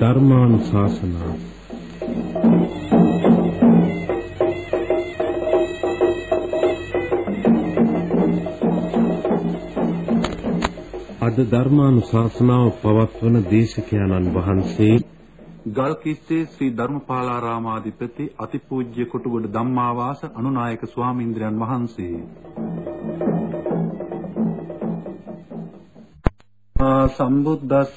ධර්මානුශාසනා. අද ධර්මානුශාසනාව පවත්වන දේශකයන්න් වහන්සේ ගල්කිස්සේ ශ්‍රී ධර්මපාලාරාමාධිපති අතිපූජ්‍ය කොටුගොඩ ධම්මාවාස අනුනායක ස්වාමීන්ද්‍රයන් වහන්සේ. සම්බුද්දස්ස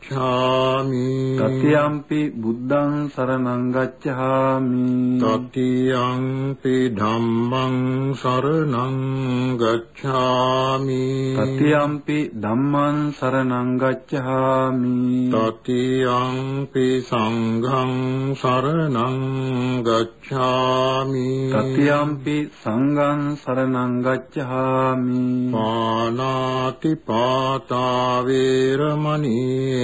ගච්ඡාමි. තතියම්පි බුද්ධං සරණං ගච්ඡාමි. තතියම්පි ධම්මං සරණං ගච්ඡාමි. තතියම්පි ධම්මං සරණං ගච්ඡාමි. තතියම්පි සංඝං සරණං ගච්ඡාමි. තතියම්පි සංඝං සරණං ගච්ඡාමි. පානාති පාතා වේරමණී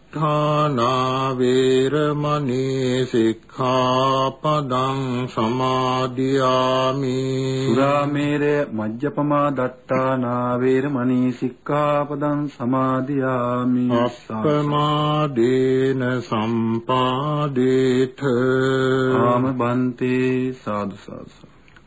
දත් අට්ඨානා වේරමණී සික්ඛාපදං සමාදියාමි සුරාමේරය මජ්ජපමා දත්තානා වේරමණී සික්ඛාපදං සමාදියාමි අප්පමාදේන සම්පාදේත ආම බන්තේ සාදු සාදු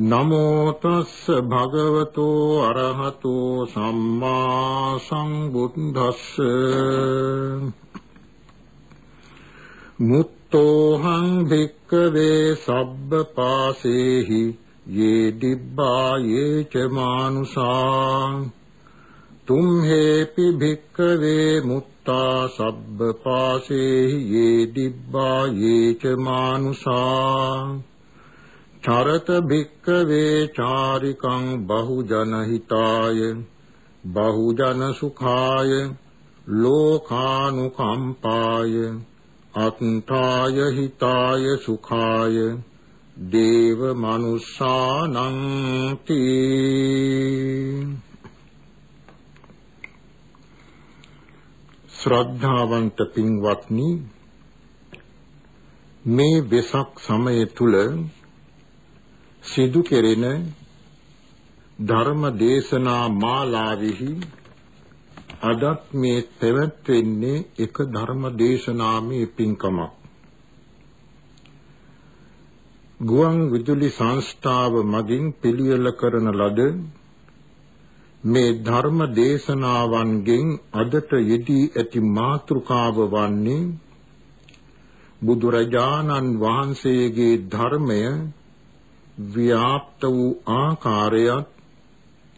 නමෝ තස්ස භගවතෝ අරහතෝ සම්මා සම්බුද්දස්ස. මුත්තෝහං භික්කවේ සබ්බ පාසේහි යේ දිබ්බා යේ ච මානුසා. තුම්හෙපි භික්කවේ මුත්තා සබ්බ පාසේහි යේ දිබ්බා යේ ච මානුසා. චරත භික්කවේ චාරිකං බහුජන හිතාය බහුජන සුඛාය ලෝකානුකම්පාය අත්තාය හිතාය සුඛාය දේව මනුස්සානං ශ්‍රද්ධාවන්ත පින්වත්නි මේ වෙසක් සමය තුල සිදු කෙරෙන ධර්ම දේශනා මාලාවෙහි අදත් මේ පැවැත්වෙන්නේ එක ධර්ම දේශනාමේ පින්කමක්. ගුවන් විදුලි සංස්ථාව මගින් පිළියෙල කරන ලද මේ ධර්ම දේශනාවන්ගෙන් අදට යෙදී ඇති මාතෘකාව වන්නේ බුදුරජාණන් වහන්සේගේ ධර්මය ව්‍යාප්ත වූ ආකාරයත්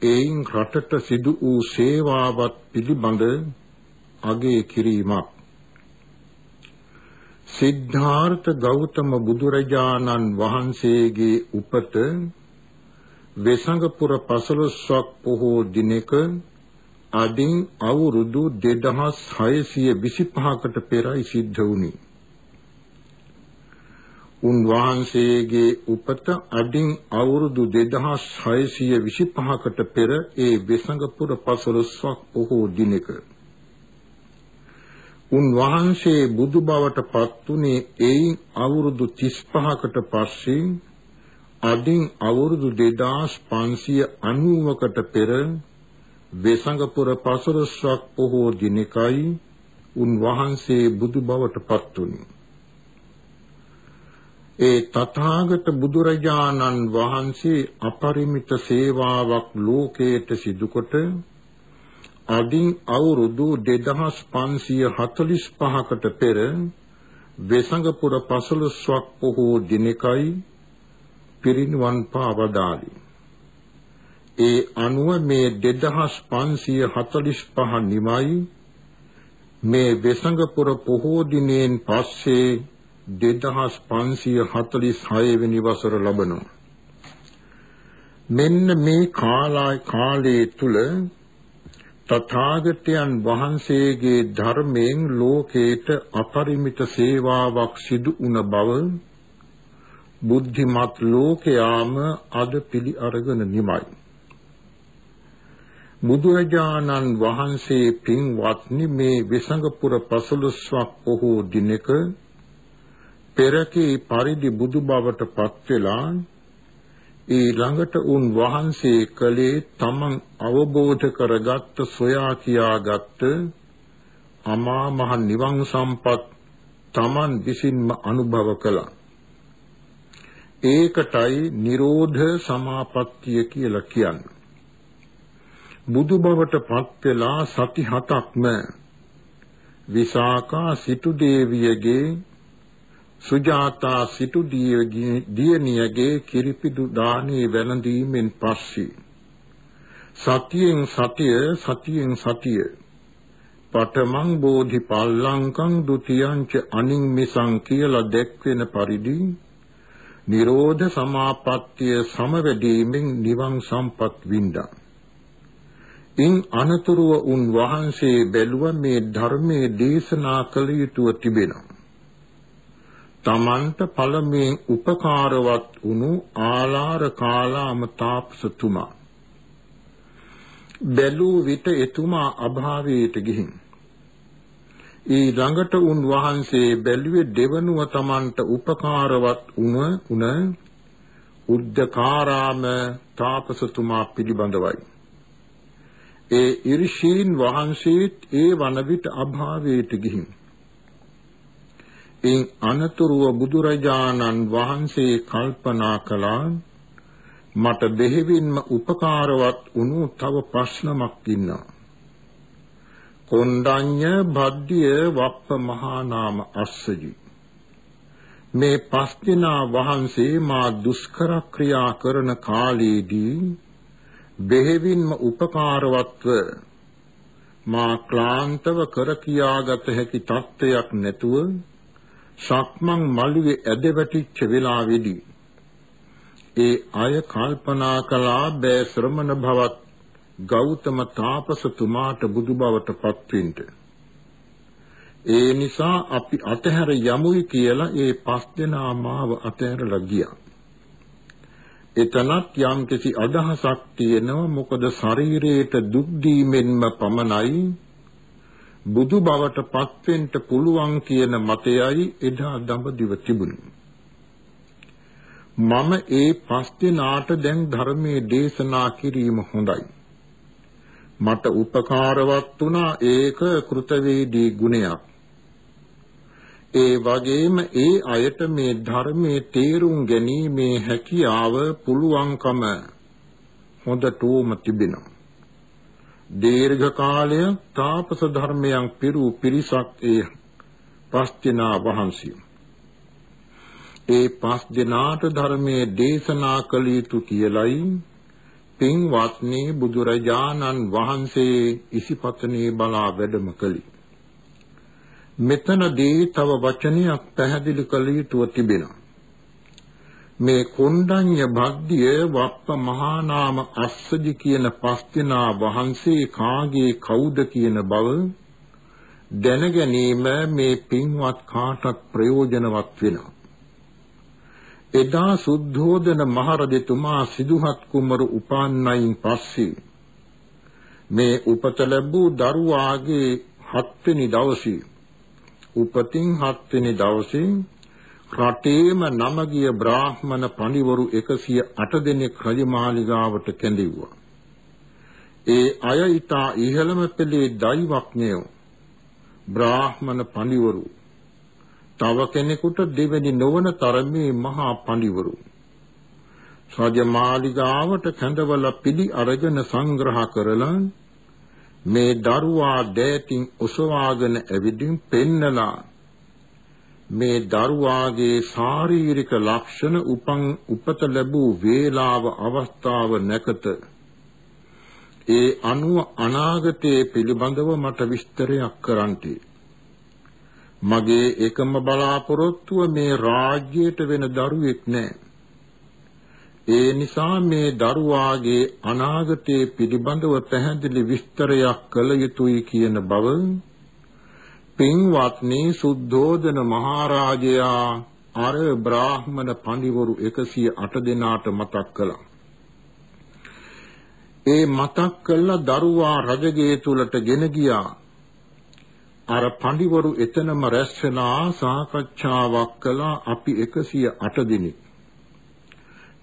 එයින් රටට සිදු වූ සේවාවත් පිළිබඳ අගය කිරීමක් සිද්ධාර්ථ ගෞතම බුදුරජාණන් වහන්සේගේ උපත වෙසඟපුර පසළොස්වක් පොහෝ දිනක අදින් අවුරුදු 2625කට පෙරයි සිද්ධ වුණේ. උන්වහන්සේගේ උපත අදින් අවුරුදු 2625කට පෙර ඒ වෙසඟපුර පසළොස්වක් පොහෝ දිනක. උන්වහන්සේ බුදු බවට පත්ුනේ එයින් අවුරුදු 35කට පස්සේ අදින් අවුරුදු 2590කට පෙර වෙසඟපුර පසළොස්වක් පොහෝ දිනකයි උන්වහන්සේ බුදු බවට පත්ුනේ ඒ තථාගත බුදුරජාණන් වහන්සේ අපරිමිත සේවාවක් ලෝකයට සිදුකොට අදින් අවුරුදු 2545කට පෙර වෙසඟපුර පසළොස්වක් පොහෝ දිනකයි පිරිනිවන් පාවදාලි. ඒ අනුව මේ 2545 නිමයි මේ වෙසඟපුර පොහෝ දිනෙන් පස්සේ 2546 වෙනි වසර ලබනවා. මෙන්න මේ කාලය කාලයේ තුල තථාගතයන් වහන්සේගේ ධර්මයෙන් ලෝකේට අපරිමිත සේවාවක් සිදු වුණ බව බුද්ධිමත් ලෝකයාම අද පිළි අරගෙන නිමයි. බුදුරජාණන් වහන්සේ පින්වත්නි මේ විසංගපුර පසළොස්වක් පොහෝ දිනක පෙරකී පරිදි බුදු බවට පත් වෙලා ඒ ළඟට උන් වහන්සේ කලේ තමන් අවබෝධ කරගත්ත සොයා කියාගත්ත අමා මහ නිවන් සම්පත් තමන් විසින්ම අනුභව කළා. ඒකටයි නිරෝධ සමාපත්තිය කියලා කියන්නේ. බුදු බවට පත් වෙලා සති හතක්ම විසාකා සිටු දේවියගේ සුජාතා සිටු දියණියගේ කිරිපිඩු දානේ වැළඳීමෙන් පස්සේ සතියෙන් සතිය සතියෙන් සතිය. පඨමං බෝධි පල්ලංකං ဒ ුතියංච අනින් මිසං කියලා දැක්වෙන පරිදි නිරෝධ සමාපත්තිය සමවැදීමෙන් නිවන් සම්පත් වින්දා. ඉන් අනතුරුව උන් වහන්සේ බැලුව මේ ධර්මයේ දේශනා කළ යුතුව තිබෙනවා. තමන්ට පළමුවෙන් උපකාරවත් වුණු ආලාර කාලාම තාපසතුමා බැලූ විට එතුමා අභාවයට ගිහින් ඒ ළඟට උන් වහන්සේ බැලුවේ දෙවනුව තමන්ට උපකාරවත් වුණ උන උද්දකාරාම තාපසතුමා පිළිබඳවයි. ඒ ඉර්ෂීන් වහන්සේත් ඒ වන විට අභාවයට ගිහින් ඉන් අනතුරුව බුදුරජාණන් වහන්සේ කල්පනා කළා මට දෙහිවින්ම උපකාරවත් වුණු තව ප්‍රශ්නමක් ඉන්නවා. කොණ්ඩඤ්ඤ භද්දිය වප්ප මහා නාම අස්සජි මේ පස් දෙනා වහන්සේ මා දුෂ්කර ක්‍රියා කරන කාලයේදී බෙහෙවින්ම උපකාරවත්ව මා ක්ලාන්තව කර කියාගත හැකි තත්ත්වයක් නැතුව සක්මන් මළුවේ ඇද වැටිච්ච වෙලාවේදී ඒ අය කල්පනා කළා බෑ ශ්‍රමණ භවත් ගෞතම තාපසතුමාට බුදු බවට පත්වෙන්න. ඒ නිසා අපි අතහැර යමුයි කියලා ඒ පස් දෙනා මාව අතහැරලා ගියා. එතනත් යම්කිසි අදහසක් තියෙනවා මොකද ශරීරයට දුක් දීමෙන්ම පමණයි බුදු බවට පත්වෙන්න පුළුවන් කියන මතයයි එදා දඹදිව තිබුණේ. මම ඒ පස් දිනාට දැන් ධර්මයේ දේශනා කිරීම හොඳයි. මට උපකාරවත් වුණා ඒක කෘතවේදී ගුණයක්. ඒ වගේම ඒ අයට මේ ධර්මයේ තේරුම් ගැනීමේ හැකියාව පුළුවන්කම හොඳටම තිබෙනවා. දීර්ඝ කාලයක් තාපස ධර්මයන් පිරු පිරිසක් ඒ පස් දෙනා වහන්සේ. ඒ පස් දෙනාට ධර්මයේ දේශනා කළ යුතු කියලයි පින්වත්නි බුදුරජාණන් වහන්සේ ඉසිපතනේ බලා වැඩම කළේ. මෙතනදී තව වචනයක් පැහැදිලි කළ යුතුව තිබෙනවා. මේ කොණ්ඩඤ්ඤ භග්ගිය වප්ප මහා නාම අස්සජි කියන පස්තිනා වහන්සේ කාගේ කවුද කියන බව දැන ගැනීම මේ පින්වත් කාටත් ප්‍රයෝජනවත් වෙනවා. එදා සුද්ධෝදන මහරජතුමා සිදුහත් කුමරු උපන්නයින් පස්සේ මේ උපත ලැබූ දරුවාගේ හත්වෙනි දවසේ උපතින් හත්වෙනි දවසේ රටේම නමගිය බ්‍රාහ්මණ පඬිවරු 108 දෙනෙක් රජමාලිගාවට කැඳෙව්වා. ඒ අය ඊට ඉහළම පෙළේ දෛවඥයෝ බ්‍රාහ්මණ පඬිවරු තව කෙනෙකුට දෙවෙනි නොවන තරමේ මහා පඬිවරු රජමාලිගාවට කැඳවල පිළි අරගෙන සංග්‍රහ කරලා මේ දරුවා දෑතින් ඔසවාගෙන ඇවිදින් පෙන්නලා මේ දරුවාගේ ශාරීරික ලක්ෂණ උපන් උපත ලැබූ වේලාව අවස්ථාව නැකත ඒ අනුව අනාගතයේ පිළිබඳව මට විස්තරයක් කරන්ටි. මගේ එකම බලාපොරොත්තුව මේ රාජ්‍යයට වෙන දරුවෙක් නෑ. ඒ නිසා මේ දරුවාගේ අනාගතයේ පිළිබඳව පැහැදිලි විස්තරයක් කළ යුතුයි කියන බව පින්වත්නි සුද්ධෝදන මහරජයා අර බ්‍රාහ්මණ පඬිවරු 108 දෙනාට මතක් කළා. ඒ මතක් කළ දරුවා රජගේ තුලට ගෙන ගියා. අර පඬිවරු එතනම රැස් වෙලා සාකච්ඡාවක් කළා අපි 108 දිනක්.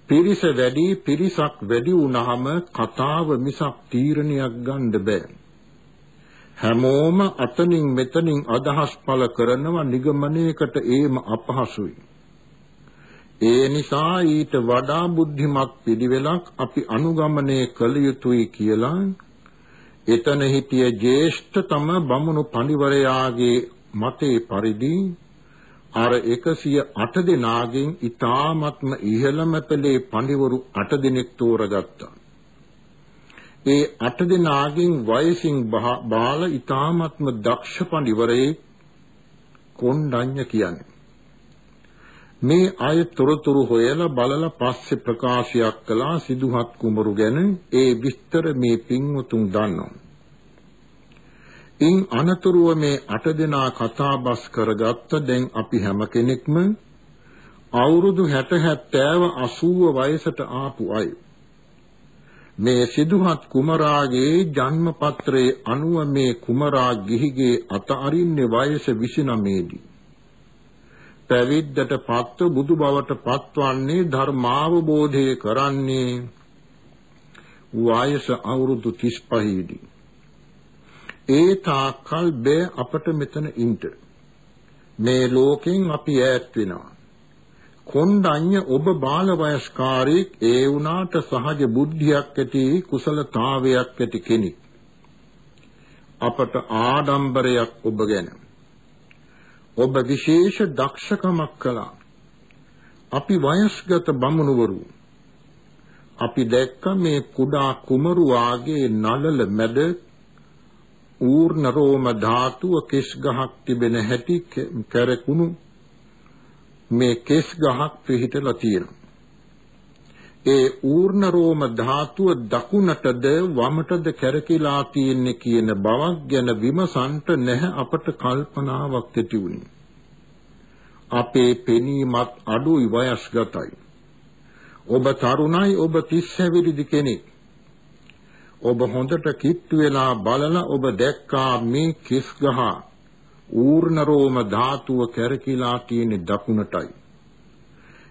පිරිස වැඩි පිරිසක් වැඩි වුණාම කතාව මිසක් තීරණයක් ගන්න බෑ. හැමෝම අතනින් මෙතනින් අදහස් පළ කරනවා නිගමනයකට ඒම අපහසුයි. ඒ නිසා ඊට වඩා බුද්ධිමත් පිළිවෙලක් අපි අනුගමනය කළ යුතුයි කියලා එතන හිටිය ජේෂ්ඨතම බමුණු පඬිවරයාගේ මතේ පරිදි අර 108 දෙනාගෙන් ඊ타ත්ම ඉහළම පෙළේ පඬිවරු 8 දෙනෙක් තෝරගත්තා. ඒ 8 දෙනාගෙන් වයසින් බාල ඊ타ත්ම දක්ෂ පඬිවරේ කොණ්ඩඤ්ඤ කියන්නේ. මේ අය තොරතුරු හොයලා බලලා පස්සේ ප්‍රකාශයක් කළා සිදුහත් කුමරු ගැන ඒ විස්තර මේ පින්වතුන් දන්නවා. ඉන් අනතුරුව මේ අට දෙනා කතාබස් කරගත්ත දැන් අපි හැම කෙනෙක්ම අවුරුදු 60 70 80 වයසට ආපු අය මේ සිදුහත් කුමරාගේ ජන්ම පත්‍රයේ අනුව මේ කුමරා ගිහිගේ අත අරින්නේ වයස 29 දී පැවිද්දට පත්ව බුදු බවට පත්වන්නේ ධර්මාවබෝධය කරන්නේ වයස අවුරුදු 35 දී ඒ තාක්කල් බෑ අපට මෙතන ඉන්න. මේ ලෝකෙන් අපි ඈත් වෙනවා. කොණ්ඩඤ්ඤ ඔබ බාල වයස්කාරයෙක් ඒ වුණාට සහජ බුද්ධියක් ඇති කුසලතාවයක් ඇති කෙනෙක්. අපට ආඩම්බරයක් ඔබ ගැන. ඔබ විශේෂ දක්ෂකමක් කළා. අපි වයස්ගත බමුණුවරු අපි දැක්ක මේ කුඩා කුමරු වාගේ නලල මැද ඌර්ණ රෝම ධාතුව කෙස් ගහක් තිබෙන හැටි කැරකුණු මේ කෙස් ගහක් පිහිටලා තියෙනවා. ඒ ඌර්ණ රෝම ධාතුව දකුණටද වමටද කැරකිලා තියෙන්නේ කියන බවක් ගැන විමසන්ට නැහැ අපට කල්පනාවක් ඇති වුණේ. අපේ පෙනීමත් අඩුයි වයස්ගතයි. ඔබ තරුණයි ඔබ 30 හැවිරිදි කෙනෙක්. ඔබ හොඳට කිට්ටු වෙලා බලලා ඔබ දැක්කා මේ කිස් ගහ ඌර්ණ රෝම ධාතුව කැරකිලා තියෙන දකුණටයි.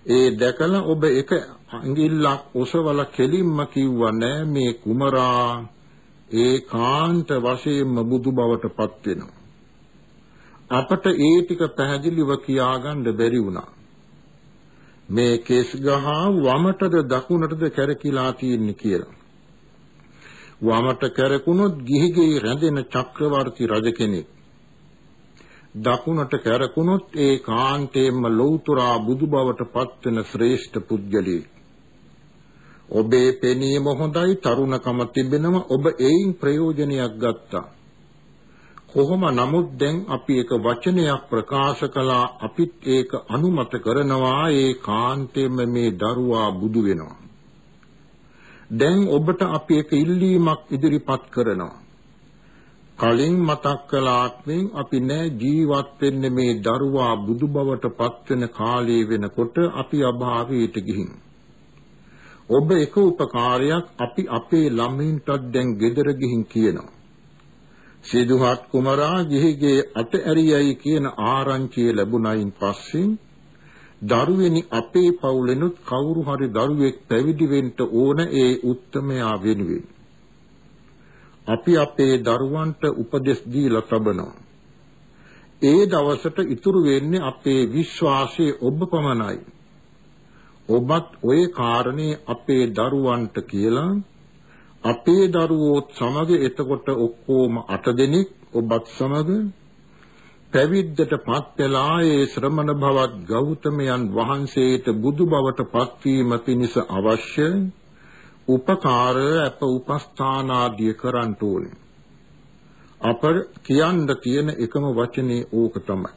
ඒ දැකලා ඔබ එක අඟිල්ලක් ඔසවල කෙලින්ම කිව්වා නෑ මේ කුමරා ඒකාන්ත වශයෙන්ම බුදු බවට පත් වෙනවා. අපට ඒ ටික පැහැදිලිව කියාගන්න බැරි වුණා. මේ කේස් ගහ වමටද දකුණටද කැරකිලා තියෙන්නේ කියලා. වමට කැරකුණොත් ගිහිගේ රැඳෙන චක්‍රවර්ති රජ කෙනෙක්. දකුණට කැරකුණොත් ඒ කාන්තේම්ම ලෞතුරා බුදු බවට පත්වෙන ශ්‍රේෂ්ඨ පුද්ගලයෙක්. ඔබේ පෙනීම හොඳයි තරුණකම තිබෙනම ඔබ ඒයින් ප්‍රයෝජනයක් ගත්තා. කොහොම නමුත් දැන් අපි එක වචනයක් ප්‍රකාශ කළා අපිත් ඒක අනුමත කරනවා ඒ කාන්තේම මේ දරුවා බුදු වෙනවා. දැන් ඔබට අපි එක ඉල්ලීමක් ඉදිරිපත් කරනවා. කලින් මතක් කළාත්මින් අපි නෑ ජීවත් වෙන්නේ මේ දරුවා බුදු බවට පත් වෙන කාලය වෙනකොට අපි අභාවයට ගිහින්. ඔබ එක උපකාරයක් අපි අපේ ළමයින්ටත් දැන් ගෙදර ගිහින් කියනවා. සිදුහත් කුමරා ගිහිගේ අත ඇරියයි කියන ආරංචිය ලැබුණයින් පස්සේ දරුවෙනි අපේ පවුලෙනුත් කවුරු හරි දරුවෙක් පැවිදි වෙන්න ඕන ඒ උත්තමයා වෙනුවෙන් අපි අපේ දරුවන්ට උපදෙස් දීලා තබනවා. ඒ දවසට ඉතුරු වෙන්නේ අපේ විශ්වාසයේ ඔබ පමණයි. ඔබත් ওই කාරණේ අපේ දරුවන්ට කියලා අපේ දරුවෝත් සමග එතකොට ඔක්කොම 8 දෙනෙක් ඔබත් සමග පැවිද්දට පත් වෙලා ඒ ශ්‍රමණ භවත් ගෞතමයන් වහන්සේට බුදු බවට පත්වීම පිණිස අවශ්‍ය උපකාර අප උපස්ථාන ආදිය කරන්න ඕනේ. අප කියන්න තියෙන එකම වචනේ ඕක තමයි.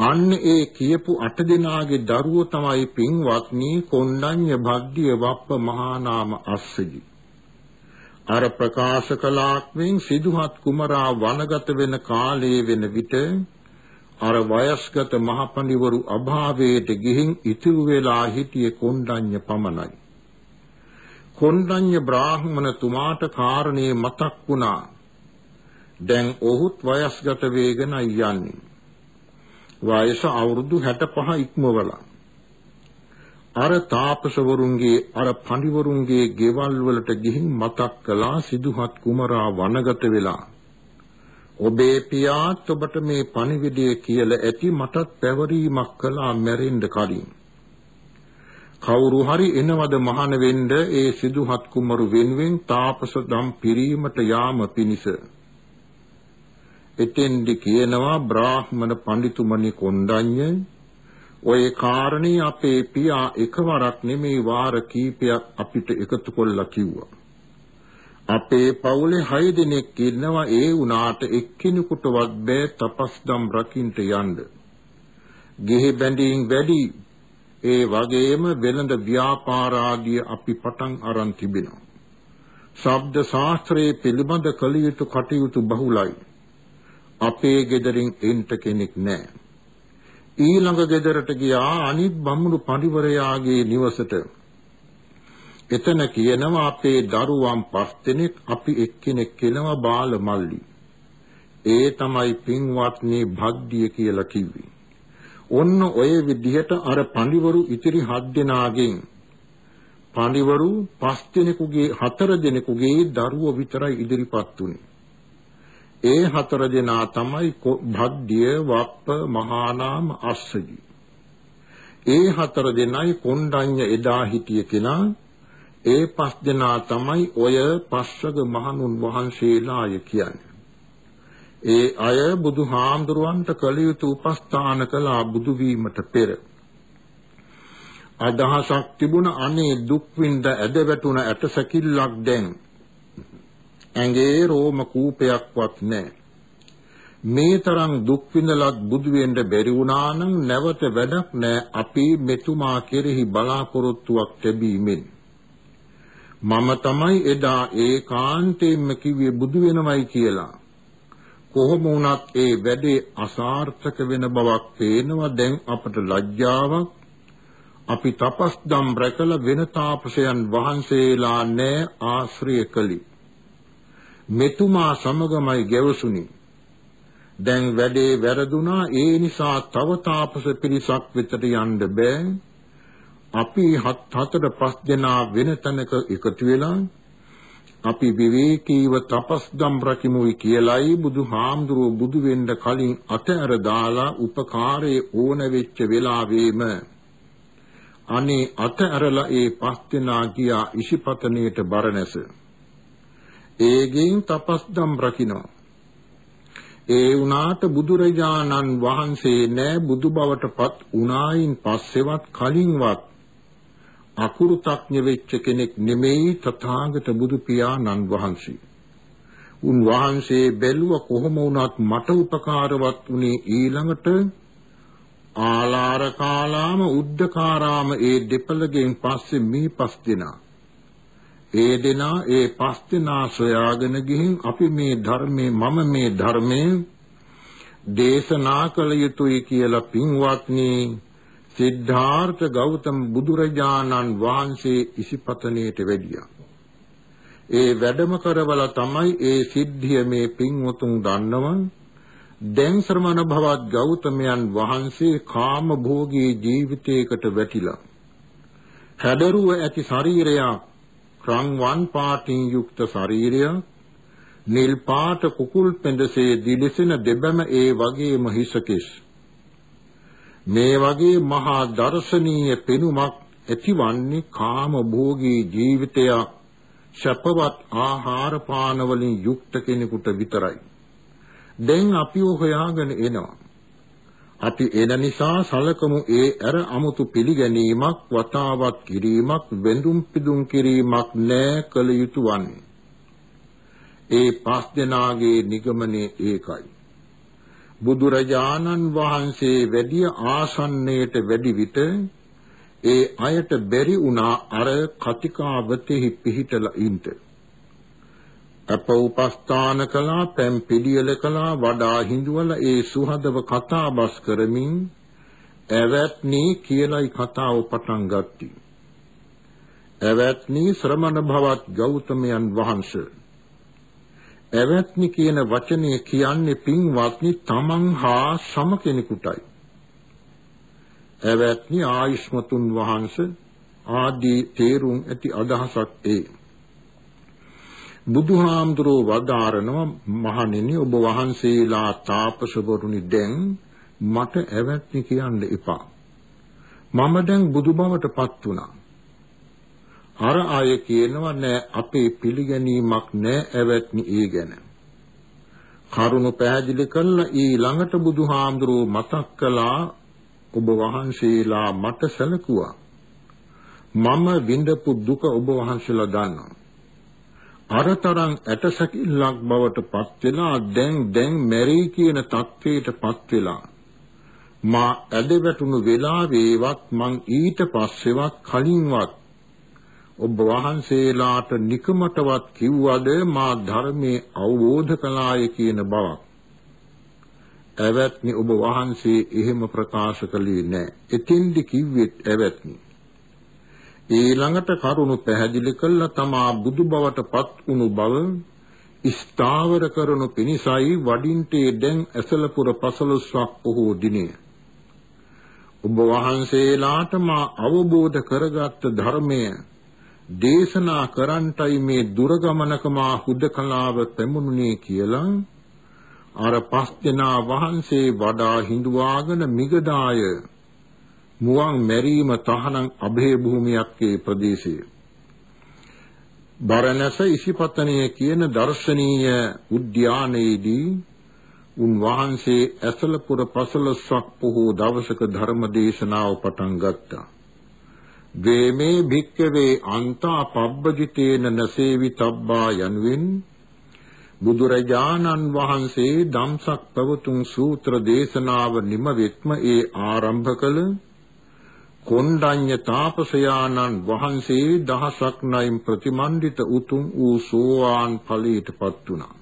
අන්න ඒ කියපු අට දෙනාගේ දරුවෝ තමයි පින්වත්නි කොණ්ඩඤ්ඤ භග්ගිය වප්ප මහා නාම අස්සජි. අර ප්‍රකාශ කලාක්වෙන් සිදුහත් කුමරා වනගත වෙන කාලයේ වෙන විට අර වයස්ගත මහපඬිවරු අභාවයට ගිහින් ඉතිරි වෙලා හිටියේ කොණ්ඩඤ්ඤ පමණයි. කොණ්ඩඤ්ඤ බ්‍රාහ්මණ තුමාට කාරණේ මතක් වුණා. දැන් ඔහුත් වයස්ගත වේගෙන යන්නේ. වයස අවුරුදු 65 ඉක්මවලා. අර තාපසවරුන්ගේ අර පඬිවරුන්ගේ ගෙවල් වලට ගිහින් මතක් කළා සිදුහත් කුමරා වනගත වෙලා. ඔබේ පියාත් ඔබට මේ පණිවිඩය කියලා ඇති මටත් පැවරීමක් කළා මැරෙන්න කලින්. කවුරු හරි එනවද මහාන වෙන්න ඒ සිදුහත් කුමරු වෙනුවෙන් තාපස දම් පිරීමට යාම පිණිස එතෙන්දි කියනවා බ්‍රාහ්මණ පඬිතුමනි කොණ්ඩඤ්ඤ ඔය කාරණේ අපේ පියා එකවරක් නෙමේ වාර කීපයක් අපිට එකතු කොල්ලා කිව්වා. අපේ පවුලේ හය දෙනෙක් ඉන්නවා ඒ වුණාට එක්කෙනෙකුටවත් බෑ තපස්දම් රකින්න යන්න. ගෙහි බැඳීම් වැඩි ඒ වගේම වෙළඳ ව්‍යාපාර ආදී අපි පටන් අරන් තිබෙනවා. ශබ්ද ශාස්ත්‍රයේ පිළිබඳ කළ යුතු කටයුතු බහුලයි. අපේ ගෙදරින් එන්න කෙනෙක් නැහැ. ඊළඟ ගෙදරට ගියා අනිත් බමුණු පඬිවරයාගේ නිවසට. එතන කියනවා අපේ දරුවන් පස් දෙනෙක් අපි එක්කෙනෙක් කෙනවා බාල මල්ලි. ඒ තමයි පින්වත්නි භග්දිය කියලා කිව්වේ. ඔන්න ඔය විදිහට අර පඬිවරු ඉතිරි හත් දෙනාගෙන් පඬිවරු පස් දෙනෙකුගේ හතර දෙනෙකුගේ දරුවෝ විතරයි ඉදිරිපත් උනේ. ඒ හතර දෙනා තමයි භද්දිය වප්ප මහානාම අස්සජි. ඒ හතර දෙනයි කොණ්ඩඤ්ඤ එදා හිටිය කෙනා ඒ පස් දෙනා තමයි ඔය පස්වග මහණුන් වහන්සේලාය කියන්නේ. ඒ අය බුදුහාමුදුරුවන්ට කළ යුතු උපස්ථාන කළා බුදු වීමට පෙර. අදහසක් තිබුණ අනේ දුක් විඳ ඇද වැටුණ ඇට සැකිල්ලක් දැන් ඇඟේ රෝම කූපයක්වත් නැහැ. මේ තරම් දුක් විඳලත් බුදු වෙන්න බැරි වුණා නම් නැවත වැඩක් නැහැ අපි මෙතුමා කෙරෙහි බලාපොරොත්තුවක් ලැබීමෙන්. මම තමයි එදා ඒකාන්තයෙන්ම කිව්වේ බුදු වෙනවයි කියලා. කොහොම වුණත් ඒ වැඩේ අසාර්ථක වෙන බවක් පේනවා දැන් අපට ලැජ්ජාවක් අපි තපස්දම් රැකලා වෙන තාපසයන් වහන්සේලා නෑ ආශ්‍රය කළි. මෙතුමා සමගමයි ගැවසුනි. දැන් වැඩේ වැරදුනා ඒ නිසා තව තාපස පිරිසක් වෙතට යන්න බෑ. අපි හත් හතර පස් දෙනා වෙන තැනක එකතු වෙලා අපි විවේකීව තපස්දම් රකිමුයි කියලයි බුදුහාමුදුරුව බුදු වෙන්න කලින් අතහැර දාලා උපකාරයේ ඕන වෙච්ච වෙලාවෙම අනේ අතහැරලා ඒ පස් දෙනා ගියා ඉසිපතනේට බරණැස. ඒගෙන් තපස්දම් රකින්නවා ඒ වුණාට බුදුරජාණන් වහන්සේ නෑ බුදු බවටපත් උනායින් පස්සෙවත් කලින්වත් අකුරුතඥ වෙච්ච කෙනෙක් නෙමෙයි තථාගත බුදු පියාණන් වහන්සේ. උන් වහන්සේ බැලුව කොහොම වුණත් මට උපකාරවත් උනේ ඊළඟට ආලාර කාලාම උද්දකාරාම ඒ දෙපළගෙන් පස්සේ මේ පස් දෙනා ඒ දෙනා ඒ පස් දෙනා සොයාගෙන ගිහින් අපි මේ ධර්මයේ මම මේ ධර්මයේ දේශනා කළ යුතුයි කියලා පින්වත්නි සිද්ධාර්ථ ගෞතම බුදුරජාණන් වහන්සේ ඉසිපතනේට වැඩියා. ඒ වැඩම කරවල තමයි ඒ සිද්ධිය මේ පින්වතුන් දන්නව. දැන් ශ්‍රමණ භවත් ගෞතමයන් වහන්සේ කාම භෝගී ජීවිතයකට වැටිලා. හැඩරුව ඇති ශරීරයක් රන් වන් පාටින් යුක්ත ශරීරයක් නිල් පාට කුකුල් පෙඳසේ දිලිසෙන දෙබැම ඒ වගේම හිසකෙස් මේ වගේ මහා දර්ශනීය පෙනුමක් ඇතිවන්නේ කාම භෝගී ජීවිතයක් සැපවත් ආහාර පාන වලින් යුක්ත කෙනෙකුට විතරයි. දැන් අපි හොයාගෙන එනවා. අපි එන නිසා සලකමු ඒ අර 아무තු පිළිගැනීමක් වතාවත් කිරීමක් වෙඳුම් පිදුම් කිරීමක් නෑ කළ යුතු වන්නේ. ඒ පස් දෙනාගේ නිගමනය ඒකයි. බුදුරජාණන් වහන්සේ වැඩි ආසන්නයට වැඩි විට ඒ අයට බැරි වුණා අර කතිකාවතෙහි පිහිටලා ඉන්න. අප උපස්ථාන කළා පෙම් පිළියෙල කළා වඩා හිඳුවල ඒ සුහදව කතා බස් කරමින් ඇවැත්නි කියලායි කතාව පටන් ගත්තී. ඇවැත්නි ශ්‍රමණ භවත් ගෞතමයන් වහන්සේ ඇවැත්නි කියන වචනය කියන්නේ පින්වත්නි තමන් හා සම කෙනෙකුටයි. ඇවැත්නි ආයුෂ්මතුන් වහන්සේ ආදී තේරුම් ඇති අදහසක් ඒ. බුදුහාමුදුරෝ වදාරනවා මහණෙනි ඔබ වහන්සේලා තාපසවරුනි දැන් මට ඇවැත්නි කියන්න එපා. මම දැන් බුදු බවට පත් වුණා. අර අය කියනවා නෑ අපේ පිළිගැනීමක් නෑ ඇවැත්නි ඒ ගැන. කරුණ පැහැදිලි කළා ඊළඟට බුදුහාමුදුරුව මතක් කළා ඔබ වහන්සේලා මට සැලකුවා. මම විඳපු දුක ඔබ වහන්සේලා දන්නවා. අරතරන් ඇටසැකිල්ලක් බවට පත් වෙලා දැන් දැන් මැරී කියන තත්වයට පත් වෙලා මා ඇද වැටුණු වෙලාවේවත් මං ඊට පස්සෙවත් කලින්වත් ඔබ වහන්සේලාට නිකමටවත් කිව්වද මා ධර්මයේ අවබෝධ කළාය කියන බවක්. එවත්නි ඔබ වහන්සේ එහෙම ප්‍රකාශ කළේ නැහැ. එතින්දි කිව්වෙත් එවත්නි. ඊළඟට කරුණු පැහැදිලි කළා තමා බුදු බවට පත් වුණු බව ස්ථාවර කරනු පිණිසයි වඩින්ටේ දැන් ඇසලපුර පසළොස්වක් පොහෝ දිනේ ඔබ වහන්සේලාට මා අවබෝධ කරගත් ධර්මය දේශනා කරන්ටයි මේ දුරගමනක මා හුදකලාව පැමුණුනේ කියලා අර පස් දෙනා වහන්සේ වඩා හිඳුවාගෙන මිගදාය මුවන් මැරීම තහනම් અભේ භූමියක් ඒ ප්‍රදේශයේ. බරණැස ඉසිපතනය කියන දර්ශනීය උද්‍යානයේදී උන් වහන්සේ ඇසලපුර පසළොස්වක් පොහෝ දවසක ධර්ම දේශනාව පටන් ගත්තා. වේමේ භික්කවේ අන්තා පබ්බජිතේන නසේවිතබ්බා යනුවෙන් බුදුරජාණන් වහන්සේ ධම්සක් පවතුන් සූත්‍ර දේශනාව නිමවෙත්ම ඒ ආරම්භ කළ කොණ්ඩඤ්ඤ තාපසයාණන් වහන්සේ දහසක් නයින් ප්‍රතිමන්විත උතුම් වූ සෝවාන් ඵලයටපත් වුණා.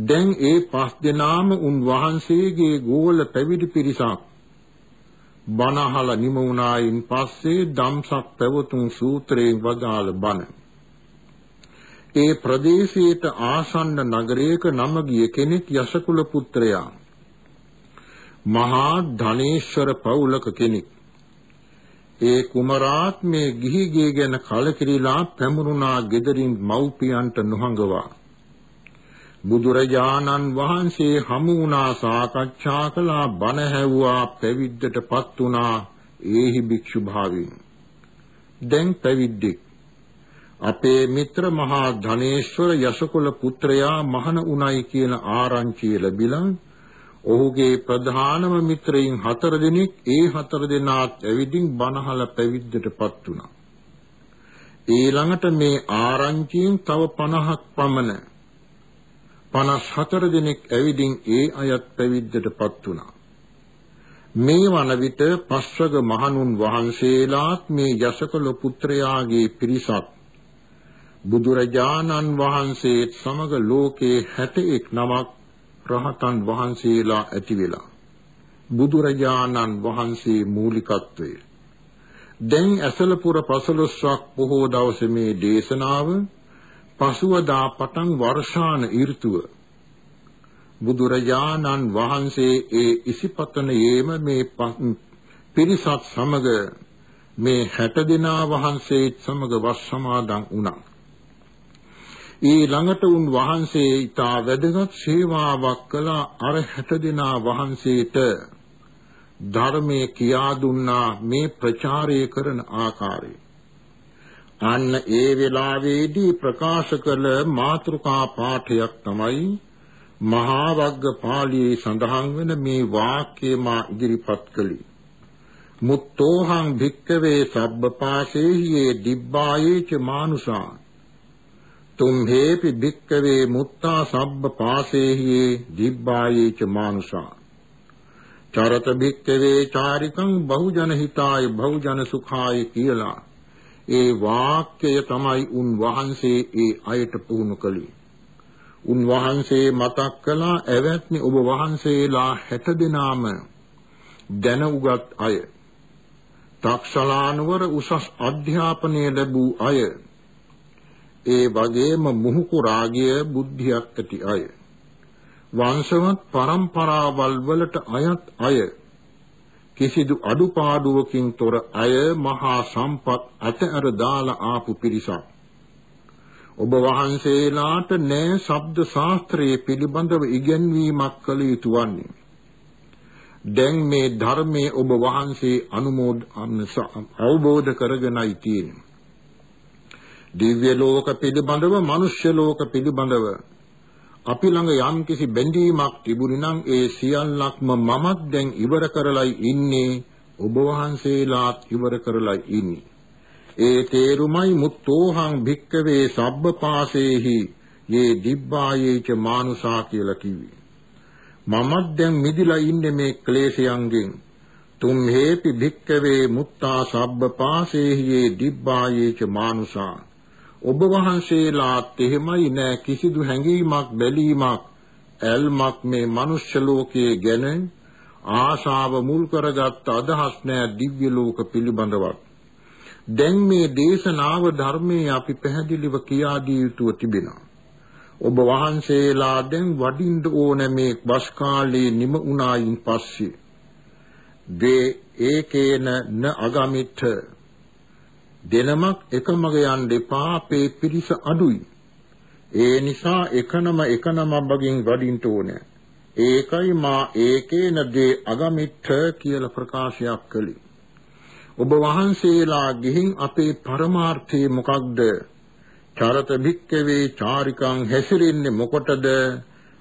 දැන් ඒ පස් දෙනාම උන් වහන්සේගේ ගෝල පැවිදි පිරිසක් බණහල නිම වුණායින් පස්සේ ධම්සක් පැවතුම් සූත්‍රයෙන් වදාළ බණ. ඒ ප්‍රදේශයට ආසන්න නගරයක නම ගිය කෙනෙක් යශකුල පුත්‍රයා. මහා ධනේශ්වර පවුලක කෙනෙක්. ඒ කුමරාත් මේ ගිහිගේ ගැන කලකිරීලා පැමුණුනා gederin මව්පියන්ට නොහඟවා. බුදුරජාණන් වහන්සේ හමු වුණා සාකච්ඡා කළා බණ හැවුවා පැවිද්දටපත් වුණා ඒහි භික්ෂු භාවයෙන්. දැන් පැවිද්දෙක් අපේ මිත්‍ර මහා ධනේශ්වර යශකුල පුත්‍රයා මහණ උණයි කියන ආරංචිය ලැබිලා ඔහුගේ ප්‍රධානම මිත්‍රයින් හතර දෙනෙක් ඒ හතර දෙනාත් ඇවිදින් බණහල පැවිද්දටපත් වුණා. ඊළඟට මේ ආරංචියෙන් තව 50ක් පමණ 54 දෙනෙක් ඇවිදින් ඒ අයත් පැවිද්දටපත් වුණා. මේ වන විට පස්වග මහණුන් වහන්සේලාත් මේ යසකල පුත්‍රයාගේ පිරිසක් බුදුරජාණන් වහන්සේ සමග ලෝකේ 61 නමක් රහතන් වහන්සේලා ඇති වෙලා බුදුරජාණන් වහන්සේ මූලිකත්වයේ දැන් ඇසලපුර පසළොස්වක් බොහෝ දවසේ මේ දේශනාව පසුවදා පටන් වර්ෂාන ඍතුව බුදුරජාණන් වහන්සේ ඒ ඉසිපතනයේම මේ පිරිසත් සමග මේ 60 දෙනා වහන්සේ සමග වස් සමාදන් වුණා. ඒ ළඟට උන් වහන්සේ ඊටා වැදගත් සේවාවක් කළ අර 60 දෙනා වහන්සේට ධර්මයේ කියා දුන්නා මේ ප්‍රචාරය කරන ආකාරය. අන්න ඒ වෙලාවේදී ප්‍රකාශ කළ මාතෘකා පාඨයක් තමයි මහා වග්ග පාළියේ සඳහන් වෙන මේ වාක්‍යය මා ඉදිරිපත් කළේ. මුත්තෝහං භික්කවේ සබ්බපාසේහියේ දිබ්බායේච මානුසා. තුම්හෙපි භික්කවේ මුත්තා සබ්බ පාසේහියේ දිබ්බායේච මානුසා. චරත භික්කවේ චාරිකං බහුජන හිතාය බහුජන සුඛාය කියලා. ඒ වාක්‍යය තමයි උන් වහන්සේ ඒ අයට පුහුණු කළේ. උන් වහන්සේ මතක් කළා ඇවැත්නි ඔබ වහන්සේලා 60 දෙනාම දැන උගත් අය. තාක්ෂලානුවර උසස් අධ්‍යාපනය ලැබූ අය. ඒ වගේම මුහුකු රාගය බුද්ධියක් ඇති අය. වංශවත් පරම්පරාවල් වලට අයත් අය. කිසිදු අඩුපාඩුවකින් තොර අය මහා සම්පත් අතහැර දාලා ආපු පිරිසක්. ඔබ වහන්සේලාට නෑ ශබ්ද ශාස්ත්‍රයේ පිළිබඳව ඉගැන්වීමක් කළ යුතු වන්නේ. දැන් මේ ධර්මයේ ඔබ වහන්සේ අනුමෝද අවබෝධ කරගෙනයි තියෙන්නේ. දිව්‍ය ලෝක පිළිබඳව, මනුෂ්‍ය ලෝක පිළිබඳව අපි ළඟ යම්කිසි බැඳීමක් තිබුණේ නම් ඒ සියල්ලක්ම මමත් දැන් ඉවර කරලයි ඉන්නේ. ඔබ වහන්සේලාත් ඉවර කරලයි ඉන්නේ. ඒ තේරුමයි මුත්තෝහං භික්කවේ සබ්බපාසේහි යේ දිබ්බායේච මානුසා කියලා කිව්වේ. මමත් දැන් මිදිලා ඉන්නේ මේ ක්ලේශයන්ගෙන්. තුම් හේපි භික්කවේ මුත්තා සබ්බපාසේහි යේ දිබ්බායේච මානුසා. ඔබ වහන්සේලාත් එහෙමයි නෑ. කිසිදු හැඟීමක් බැලීමක් ඇල්මක් මේ මනුෂ්‍ය ලෝකයේ ගැන ආශාව මුල් කරගත් අදහස් නෑ දිව්‍ය ලෝක පිළිබඳවත්. දැන් මේ දේශනාව ධර්මයේ අපි පැහැදිලිව කියා දිය යුතුව තිබෙනවා. ඔබ වහන්සේලා දැන් වඩින්න ඕන මේ වස් කාලේ නිම උනායින් පස්සේ. දේ ඒකේන න අගමිත්‍ර දෙනමක් එකමග යන්න එපා අපේ පිරිස අඩුයි. ඒ නිසා එකනම එකනම බගින් වඩින්න ඕනේ. ඒකයි මා ඒකේන දේ අගමිත්‍ර කියලා ප්‍රකාශයක් කළේ. ඔබ වහන්සේලා ගිහින් අපේ පරමාර්ථය මොකක්ද? චරත භික්කවේ චාරිකං හැසිරෙන්නේ මොකටද?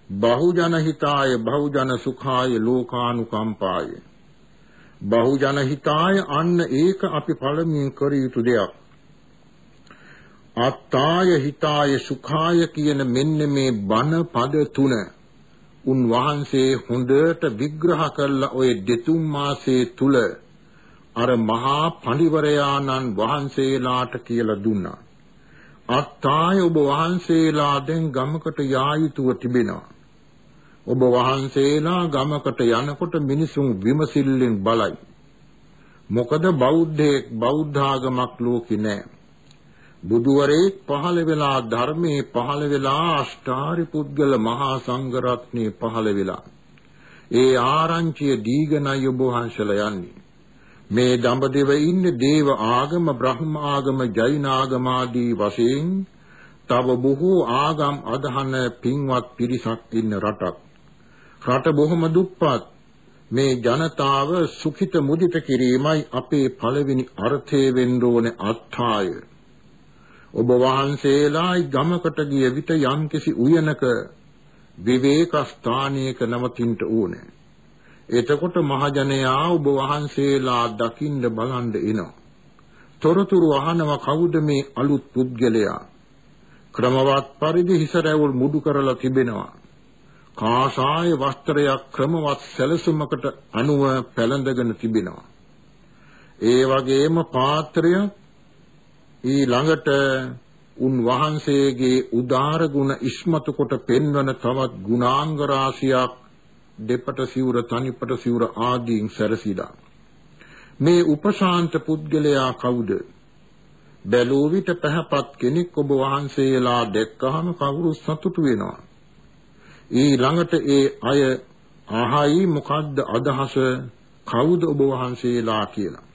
බහුජන හිතාය බහුජන සුඛාය ලෝකානුකම්පාය බහුජන හිතාය අන්න ඒක අපි පළමුවෙන් කර යුතු දෙයක්. අත්තාය හිතාය සුඛාය කියන මෙන්න මේ බණ පද තුන උන් වහන්සේ හොඳට විග්‍රහ කළා ඔය දෙතුන් මාසයේ තුල අර මහා පඬිවරයාණන් වහන්සේලාට කියලා දුන්නා. අත්තාය ඔබ වහන්සේලා දැන් ගමකට යා යුතුව තිබෙනවා. ඔබ වහන්සේලා ගමකට යනකොට මිනිසුන් විමසිල්ලෙන් බලයි. මොකද බෞද්ධයෙක් බෞද්ධ ආගමක් ලෝකේ නැහැ. බුදුවරේ පහළ වෙලා ධර්මයේ පහළ වෙලා අෂ්ටාරි පුද්ගල මහා සංඝරත්නයේ පහළ වෙලා ඒ ආරංචිය දීගණයි ඔබ වහන්සලා යන්නේ මේ දඹදිව ඉන්නේ දේව ආගම බ්‍රහ්ම ආගම ජෛන ආගම ආදී වශයෙන් තව බොහෝ ආගම් අදහන පින්වත් පිරිසක් ඉන්න රටක් රට බොහොම දුප්පත් මේ ජනතාව සුඛිත මුදිත කිරීමයි අපේ පළවෙනි අර්ථය වෙන්න ඕනේ අත්හාය ඔබ වහන්සේලායි ගමකට ගිය විට යම්කිසි උයනක විවේක ස්ථානයක නවතින්න ඕනේ. එතකොට මහජනයා ඔබ වහන්සේලා දකින්න බලන්න එනවා. තොරතුරු අහනවා කවුද මේ අලුත් පුද්ගලයා? ක්‍රමවත් පරිදි හිස රැවුල් මුඩු කරලා තිබෙනවා. කාසාය වස්ත්‍රයක් ක්‍රමවත් සැලසුමකට අනුව පැළඳගෙන තිබෙනවා. ඒ වගේම පාත්‍රයක් ඊළඟට උන් වහන්සේගේ උදාර ගුණ ඉස්මතු කොට පෙන්වන තවත් ගුණාංග රාශියක් දෙපට සිවුර තනිපට සිවුර ආදීන් සැරසීලා. මේ උපශාන්ත පුද්ගලයා කවුද? බැලූ විට පහපත් කෙනෙක් ඔබ වහන්සේලා දැක්කහම කවුරු සතුටු වෙනවා. ඊළඟට ඒ අය අහයි මොකද්ද අදහස? කවුද ඔබ වහන්සේලා කියලා.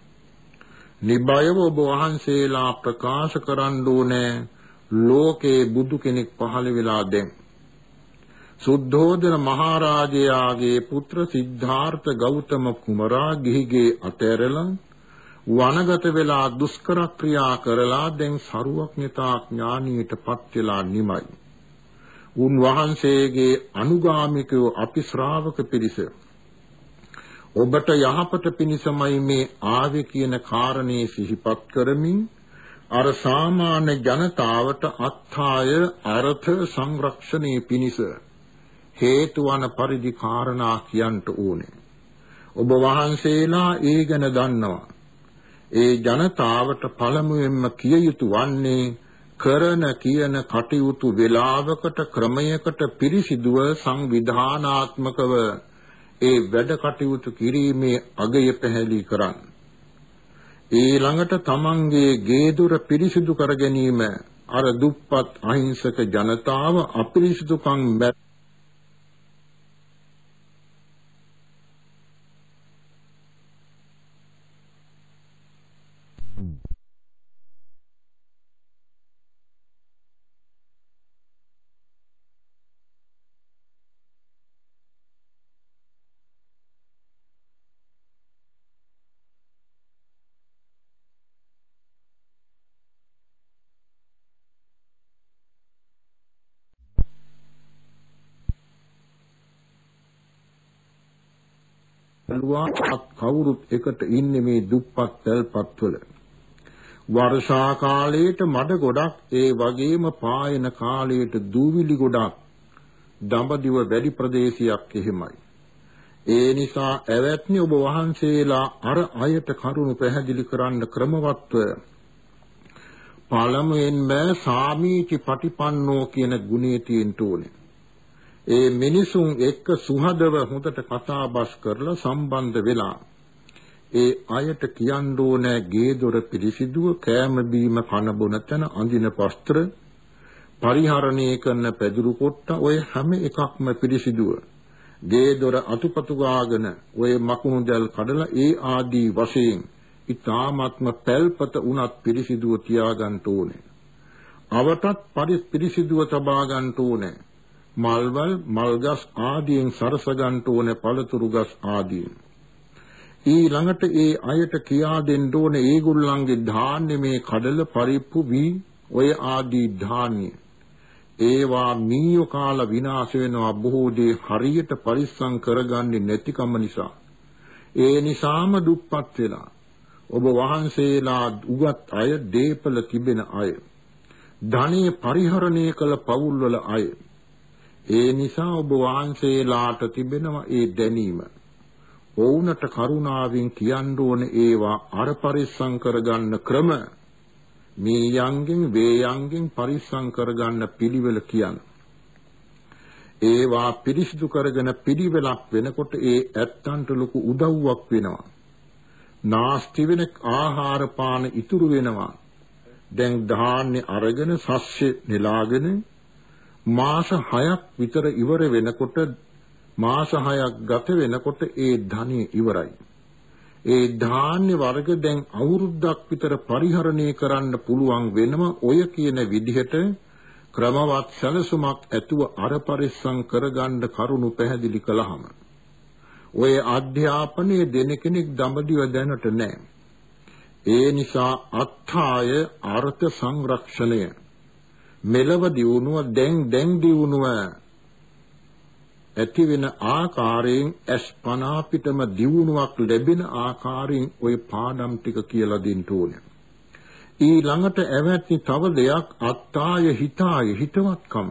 නිබයව ඔබ වහන්සේලා ප්‍රකාශ කරන්න ඕනේ ලෝකේ බුදු කෙනෙක් පහළ වෙලා දැන්. සුද්ධෝදන මහරජයාගේ පුත්‍ර සිද්ධාර්ථ ගෞතම කුමරා ගිහිගේ අතෑරලා වනගත වෙලා දුෂ්කර ක්‍රියා කරලා දැන් සරුවක්ඥතා ඥානියටපත් වෙලා නිමයි. උන් වහන්සේගේ අනුගාමිකයෝ අපි ශ්‍රාවක පිරිස ඔබට යහපත පිණිසමයි මේ ආවේ කියන කාරණේ සිහිපත් කරමින් අර සාමාන්‍ය ජනතාවට අත්හාය අර්ථ සංරක්ෂණයේ පිණිස හේතු වන පරිදි කාරණා කියන්ට ඕනේ. ඔබ වහන්සේලා ඒ ගැන දන්නවා. ඒ ජනතාවට පළමුවෙන්ම කිය යුතු වන්නේ කරන කියන කටයුතු වේලාවකට ක්‍රමයකට පිරිසිදුව සංවිධානාත්මකව ඒ වැඩ කටයුතු කිරීමේ අගය පැහැදිලි කරන්න. ඊළඟට තමන්ගේ ගේ දොර පිරිසිදු කර ගැනීම අර දුප්පත් අහිංසක ජනතාව අපිරිසිදුකම් බැලුවා කවුරුත් එකට ඉන්නේ මේ දුප්පත් තල්පත්වල. වර්ෂා කාලයේට මඩ ගොඩක් ඒ වගේම පායන කාලයේට දූවිලි ගොඩක් දඹදිව වැඩි ප්‍රදේශයක් එහෙමයි. ඒ නිසා ඇවැත්නි ඔබ වහන්සේලා අර අයට කරුණු පැහැදිලි කරන්න ක්‍රමවත්ව පළමුවෙන්ම සාමීචි පටිපන්නෝ කියන ගුණේ තියෙන්න ඕනේ. ඒ මිනිසුන් එක්ක සුහදව හොඳට කතා බස් කරලා සම්බන්ධ වෙලා ඒ අයට කියන්න ඕනේ ගේ දොර පිරිසිදුව කෑම බීම කන බොන තැන අඳින වස්ත්‍ර පරිහරණය කරන පැදුරු කොට්ට ඔය හැම එකක්ම පිරිසිදුව ගේ දොර අතුපතු ගාගෙන ඔය මකුණු දැල් කඩලා ඒ ආදී වශයෙන් ඊ타ත්ම පැල්පත උනත් පිරිසිදුව තියාගන්න ඕනේ. අවටත් පරිපිරිසිදුව තබා ගන්න ඕනේ. මල්වල් මල්ගස් ආදීන් සරස ගන්නට ඕනේ පළතුරු ගස් ආදීන්. ඊළඟට ඒ අයට කියා දෙන්න ඕනේ ඒගොල්ලන්ගේ ධාන්‍ය මේ කඩල පරිප්පු වී ඔය ආදී ධාන්‍ය. ඒවා මීයෝ කාලා විනාශ වෙනවා බොහෝ දේ හරියට පරිස්සම් කරගන්නේ නැතිකම නිසා. ඒ නිසාම දුප්පත් වෙලා ඔබ වහන්සේලා උගත් අය දීපල තිබෙන අය ධනෙ පරිහරණය කළ පවුල්වල අය ඒ නිසා ඔබ වහන්සේලාට තිබෙනවා ඒ දැනීම. ඔවුන්ට කරුණාවෙන් කියන්න ඕන ඒවා අර පරිස්සම් කරගන්න ක්‍රම මේ යංගෙන් වේයංගෙන් පරිස්සම් කරගන්න පිළිවෙල කියන. ඒවා පිරිසිදු කරගෙන පිළිවෙලක් වෙනකොට ඒ ඇත්තන්ට ලොකු උදව්වක් වෙනවා. නාස්ති වෙන ආහාර පාන ඉතුරු වෙනවා. දැන් ධාන්‍ය අරගෙන සස්්‍ය නෙලාගෙන මාස 6ක් විතර ඉවර වෙනකොට මාස 6ක් ගත වෙනකොට ඒ ධනිය ඉවරයි. ඒ ධාන්‍ය වර්ග දැන් අවුරුද්දක් විතර පරිහරණය කරන්න පුළුවන් වෙනම ඔය කියන විදිහට ක්‍රමවත් සැලසුමක් ඇතුව අර පරිස්සම් කරගන්න කරුණු පැහැදිලි කළාම ඔය අධ්‍යාපනයේ දෙන කෙනෙක් දඹදිව දැනට නැහැ. ඒ නිසා අත්ථාය අර්ථ සංරක්ෂණය මෙලව දියුණුව දැන් දැන් දියුණුව ඇති වෙන ආකාරයෙන් අස්පනා පිටම දියුණුවක් ලැබෙන ආකාරයෙන් ওই පාඩම් ටික කියලා දෙන්න ඕනේ. ඊළඟට ඇවැත්නි තව දෙයක් අත්තාය හිතාය හිතවත්කම.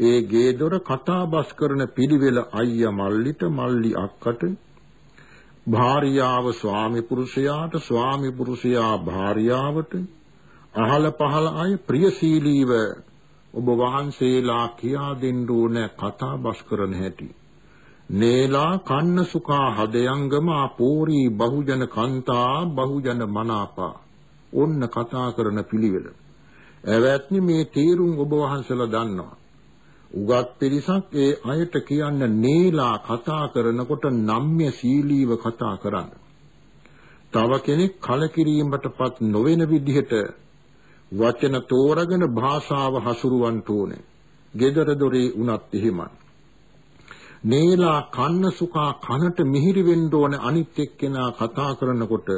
ඒ ගේදොර කතාබස් කරන පිළිවෙල අයියා මල්ලිට මල්ලි අක්කට භාර්යාව ස්වාමි පුරුෂයාට ස්වාමි පුරුෂයා භාර්යාවට අහල පහල අය ප්‍රියශීලීව ඔබ වහන්සේලා කියා දෙන්න ඕන කතා බස් කරන හැටි. නේලා කන්න සුඛා හදයංගම අපෝරි බහුජන කන්තා බහුජන මනාපා ඔන්න කතා කරන පිළිවෙල. එවැත්නි මේ තීරුම් ඔබ වහන්සේලා දන්නවා. උගත් පිරිසක් ඒ අයට කියන්න නේලා කතා කරනකොට නම්‍ය සීලීව කතා කරන්න. තව කෙනෙක් කලකිරීමටපත් නොවන විදිහට වචන තෝරගෙන භාෂාව හසුරුවන්න ඕනේ. gedara dore උනත් එහෙමයි. නේලා කන්න සුඛා කනට මිහිරි වෙන්න ඕනේ අනිත් එක්කෙනා කතා කරනකොට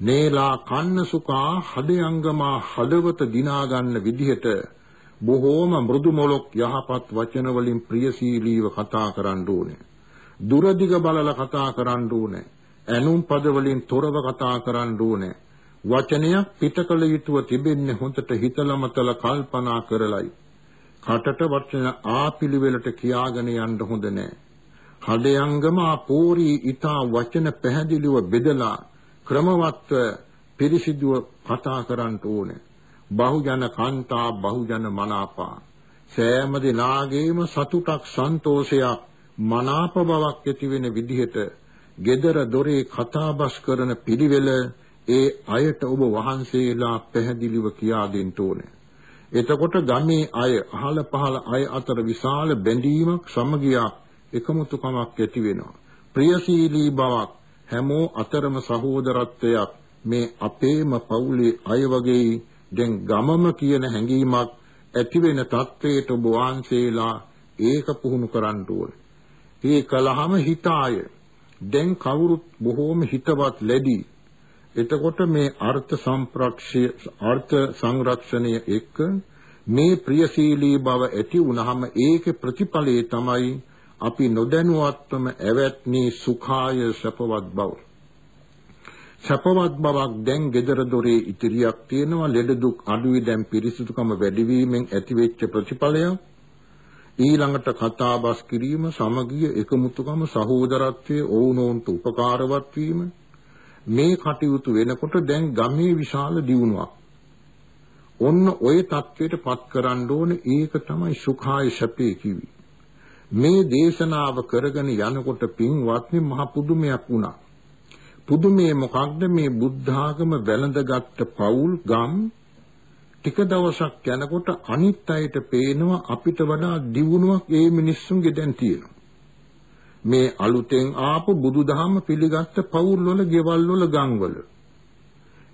නේලා කන්න සුඛා හදයංගමා හදවත දිනා ගන්න විදිහට බොහෝම මෘදු මොලොක් යහපත් වචන වලින් ප්‍රියශීලීව කතා කරන්න ඕනේ. දුරදිග බලලා කතා කරන්න ඕනේ. ඇනුම් පද වලින් තොරව කතා කරන්න ඕනේ. වචනයක් පිටකල යුතුව තිබෙන්නේ හොඳට හිතලමතල කල්පනා කරලයි. කටට වචන ආපිළිවෙලට කියාගෙන යන්න හොඳ නෑ. හදයංගම අපෝරී ඊතා වචන පැහැදිලිව බෙදලා ක්‍රමවත්ව පිරිසිදුව කතා කරන්න ඕනේ. බහුජන කාන්තා බහුජන මනාපා සෑම දිනාගේම සතුටක් සන්තෝෂයක් මනාප බවක් ඇති වෙන විදිහට gedara dore කතාබස් කරන පිළිවෙල ඒ අයට ඔබ වහන්සේලා පැහැදිලිව කියා දෙන්න ඕනේ. එතකොට ගමේ අය අහල පහල අය අතර විශාල බැඳීමක් සමගියක් එකමුතුකමක් ඇති වෙනවා. ප්‍රියශීලී බවක් හැමෝ අතරම සහෝදරත්වයක් මේ අපේම පවුලේ අය වගේ දැන් ගමම කියන හැඟීමක් ඇති වෙන තත්වයට ඔබ වහන්සේලා ඒක පුහුණු කරන්න ඕනේ. ඒ කලහම හිතාය. දැන් කවුරුත් බොහෝම හිතවත් ලැබී. එතකොට මේ අර්ථ සම්ප්‍රක්ෂය අර්ථ සංරක්ෂණය එක්ක මේ ප්‍රියශීලී බව ඇති වුනහම ඒකේ ප්‍රතිඵලය තමයි අපි නොදැනුවත්වම ඇවැත්නී සුඛාය සපවත් බව. සපවත් බවක් දැන් gedara dore ඉතිරියක් තියෙනවා ලෙඩ දුක් අඩුයි දැන් පිරිසිදුකම වැඩිවීමෙන් ඇතිවෙච්ච ප්‍රතිඵලය ඊළඟට කතාබස් කිරීම සමගිය එකමුතුකම සහෝදරත්වයේ ඕනෝන්ට උපකාරවත් වීම මේ කටයුතු වෙනකොට දැන් ගමේ විශාල දියුණුවක්. ඔන්න ওই தത്വයට පත් කරන්න ඕන ඒක තමයි සුඛාය සැපේ කිවි. මේ දේශනාව කරගෙන යනකොට පින්වත්නි මහ පුදුමයක් වුණා. පුදුමේ මොකක්ද මේ බුද්ධාගම වැළඳගත් පවුල් ගම් ටික දවසක් යනකොට අනිත් අයට පේනවා අපිට වඩා දියුණුවක් ඒ මිනිස්සුන්ගේ දැන් තියෙනවා. මේ අලුතෙන් ආපු බුදුදහම පිළිගත්ත පවුල් වල, ගෙවල් වල, ගම් වල.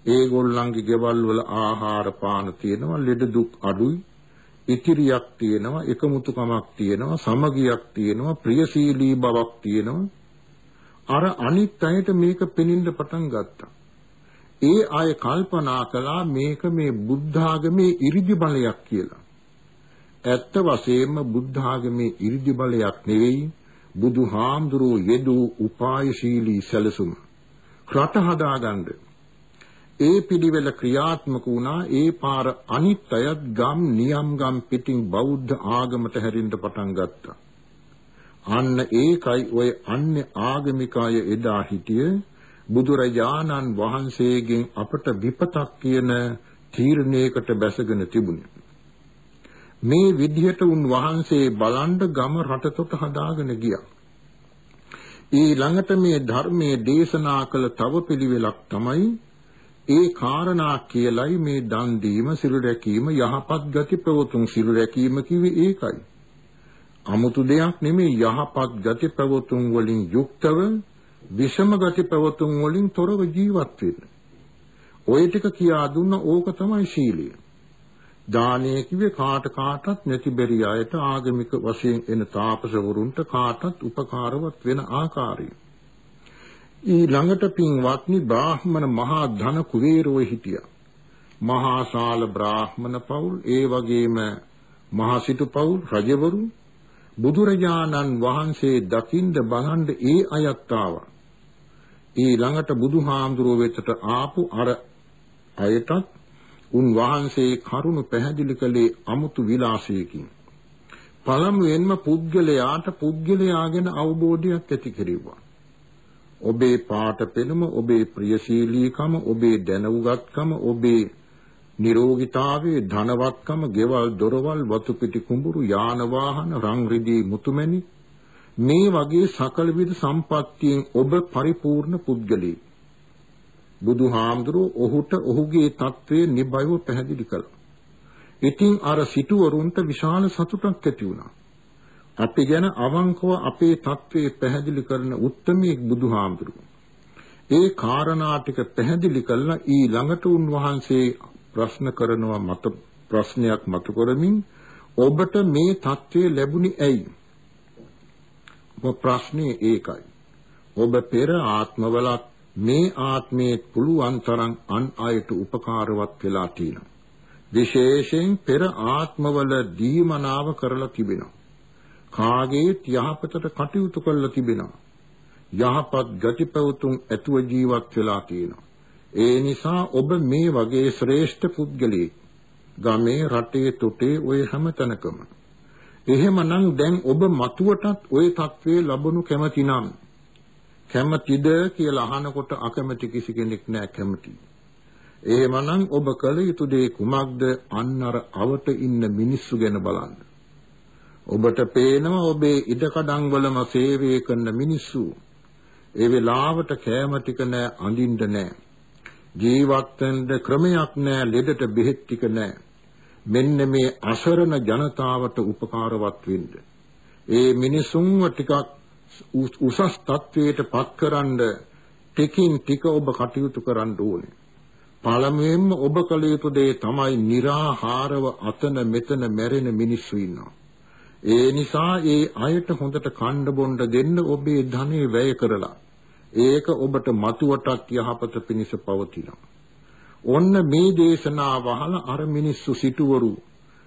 ඒගොල්ලන්ගේ ගෙවල් වල ආහාර පාන තියෙනවා, ලෙඩ දුක් අඩුයි. ඉතිරියක් තියෙනවා, එකමුතුකමක් තියෙනවා, සමගියක් තියෙනවා, ප්‍රියශීලී බවක් තියෙනවා. අර අනිත් අයට මේක පෙනින්න පටන් ගත්තා. ඒ අය කල්පනා කළා මේක මේ බුද්ධාගමේ 이르දි බලයක් කියලා. ඇත්ත වශයෙන්ම බුද්ධාගමේ 이르දි බලයක් නෙවෙයි බුදුහාමුදුරුවෝ යෙදූ උපායශීලී සැලසුම. රට හදාගන්න ඒ පිළිවෙල ක්‍රියාත්මක වුණා ඒ පාර අනිත් අයත් ගම් නියම් ගම් පිටින් බෞද්ධ ආගමට හැරෙන්න පටන් ගත්තා. අන්න ඒකයි ඔය අන්‍ය ආගමිකය එදා හිටිය බුදුරජාණන් වහන්සේගෙන් අපට විපතක් කියන තීරණයකට බැසගෙන තිබුණේ. මේ විදිහට උන් වහන්සේ බලන්ඩ ගම රටතොට හදාගෙන ගියා. ඊළඟට මේ ධර්මයේ දේශනා කළ තව පිළිවෙලක් තමයි ඒ කාරණා කියලයි මේ දන් දීම සිරු රැකීම යහපත් ගති ප්‍රවතුන් සිරු රැකීම කිවි ඒකයි. අමුතු දෙයක් නෙමේ යහපත් ගති ප්‍රවතුන් වලින් යුක්තව විෂම ගති ප්‍රවතුන් වලින් තොරව ජීවත් වෙන්න. ওই ටික කියා දුන්න ඕක තමයි ශීලිය. දානය කිව්වේ කාට කාටත් නැති බැරි අයට ආගමික වශයෙන් එන තාපසවරුන්ට කාටත් උපකාරවත් වෙන ආකාරය. ඊළඟට පින්වත්නි බ්‍රාහ්මණ මහා ධන කුවේරෝ හිටියා. මහා ශාල බ්‍රාහ්මණ පවුල් ඒ වගේම මහා සිටු පවුල් රජවරු බුදුරජාණන් වහන්සේ දකින්ද බලන්න ඒ අයත් ආවා. ඊළඟට බුදුහාමුදුරුව වෙතට ආපු අර අයටත් උන් වහන්සේ කරුණ පැහැදිලි කළේ අමුතු විලාසයකින්. පළමුවෙන්ම පුද්ගලයාට පුද්ගලයාගෙන අවබෝධයක් ඇති කෙරෙව්වා. ඔබේ පාට පෙනුම, ඔබේ ප්‍රියශීලීකම, ඔබේ දැනුගත්කම, ඔබේ නිරෝගීතාවයේ ධනවත්කම, ගෙවල් දොරවල්, වතු පිටි කුඹුරු, යාන වාහන, රං රිදී මුතුමැණි මේ වගේ සකල විද සම්පත්තියෙන් ඔබ පරිපූර්ණ පුද්ගලෙක්. බුදුහාමුදුරුව ඔහුට ඔහුගේ తත්වයේ නිබයව පැහැදිලි කළා. ඉතින් අර සිටුවරුන්ට විශාල සතුටක් ඇති වුණා. අපි ගැන අවංකව අපේ తත්වයේ පැහැදිලි කරන උත්තමීක් බුදුහාමුදුරුව. ඒ කාරණා ටික පැහැදිලි කළා ඊළඟට උන්වහන්සේ ප්‍රශ්න කරනවා මත ප්‍රශ්නයක් මතු කරමින් ඔබට මේ తත්වයේ ලැබුණේ ඇයි? ඔබ ප්‍රශ්නේ ඒකයි. ඔබ පෙර ආත්මවලත් මේ ආත්මයේ පුළුවන් තරම් අන් අයට උපකාරවත් වෙලා තියෙනවා. විශේෂයෙන් පෙර ආත්මවල දීමනාව කරලා තිබෙනවා. කාගේත් යහපතට කටයුතු කරලා තිබෙනවා. යහපත් ගතිපැවතුම් ඇතුව ජීවත් වෙලා තියෙනවා. ඒ නිසා ඔබ මේ වගේ ශ්‍රේෂ්ඨ පුද්ගලයෙක් ගමේ රටේ තුටේ ඔය හැමතැනකම එහෙමනම් දැන් ඔබ මතුවටත් ওই தત્ත්වයේ ලැබුණු කැමැතිනම් කැමැතිද කියලා අහනකොට අකමැති කිසි කෙනෙක් නෑ කැමැති. එහෙමනම් ඔබ කළ යුතු දේ කුමක්ද? අන්න අර අවට ඉන්න මිනිස්සු ගැන බලන්න. ඔබට පේනවා ඔබේ ඉඩකඩම් වලම සේවය කරන මිනිස්සු. ඒ වෙලාවට කෑම ටික නෑ අඳින්න නෑ. ජීවත් වෙන්න ක්‍රමයක් නෑ ලෙඩට බෙහෙත් ටික නෑ. මෙන්න මේ අසරණ ජනතාවට උපකාරවත් වෙන්න. ඒ මිනිසුන්ව ටිකක් උසස් තත්වයට පත්කරන්න ටිකින් ටික ඔබ කටයුතු කරන්න ඕනේ. පළමුවෙන්ම ඔබ කළ යුතු දේ තමයි निराහාරව අතන මෙතන මැරෙන මිනිස්සු ඉන්නවා. ඒ නිසා ඒ අයට හොඳට කණ්ඩ බොණ්ඩ දෙන්න ඔබේ ධනෙ වැය කරලා ඒක ඔබට මතුවටත් යහපත පිණිස පවතිනවා. ඔන්න මේ දේශනාව අහලා අර මිනිස්සු සිටුවරු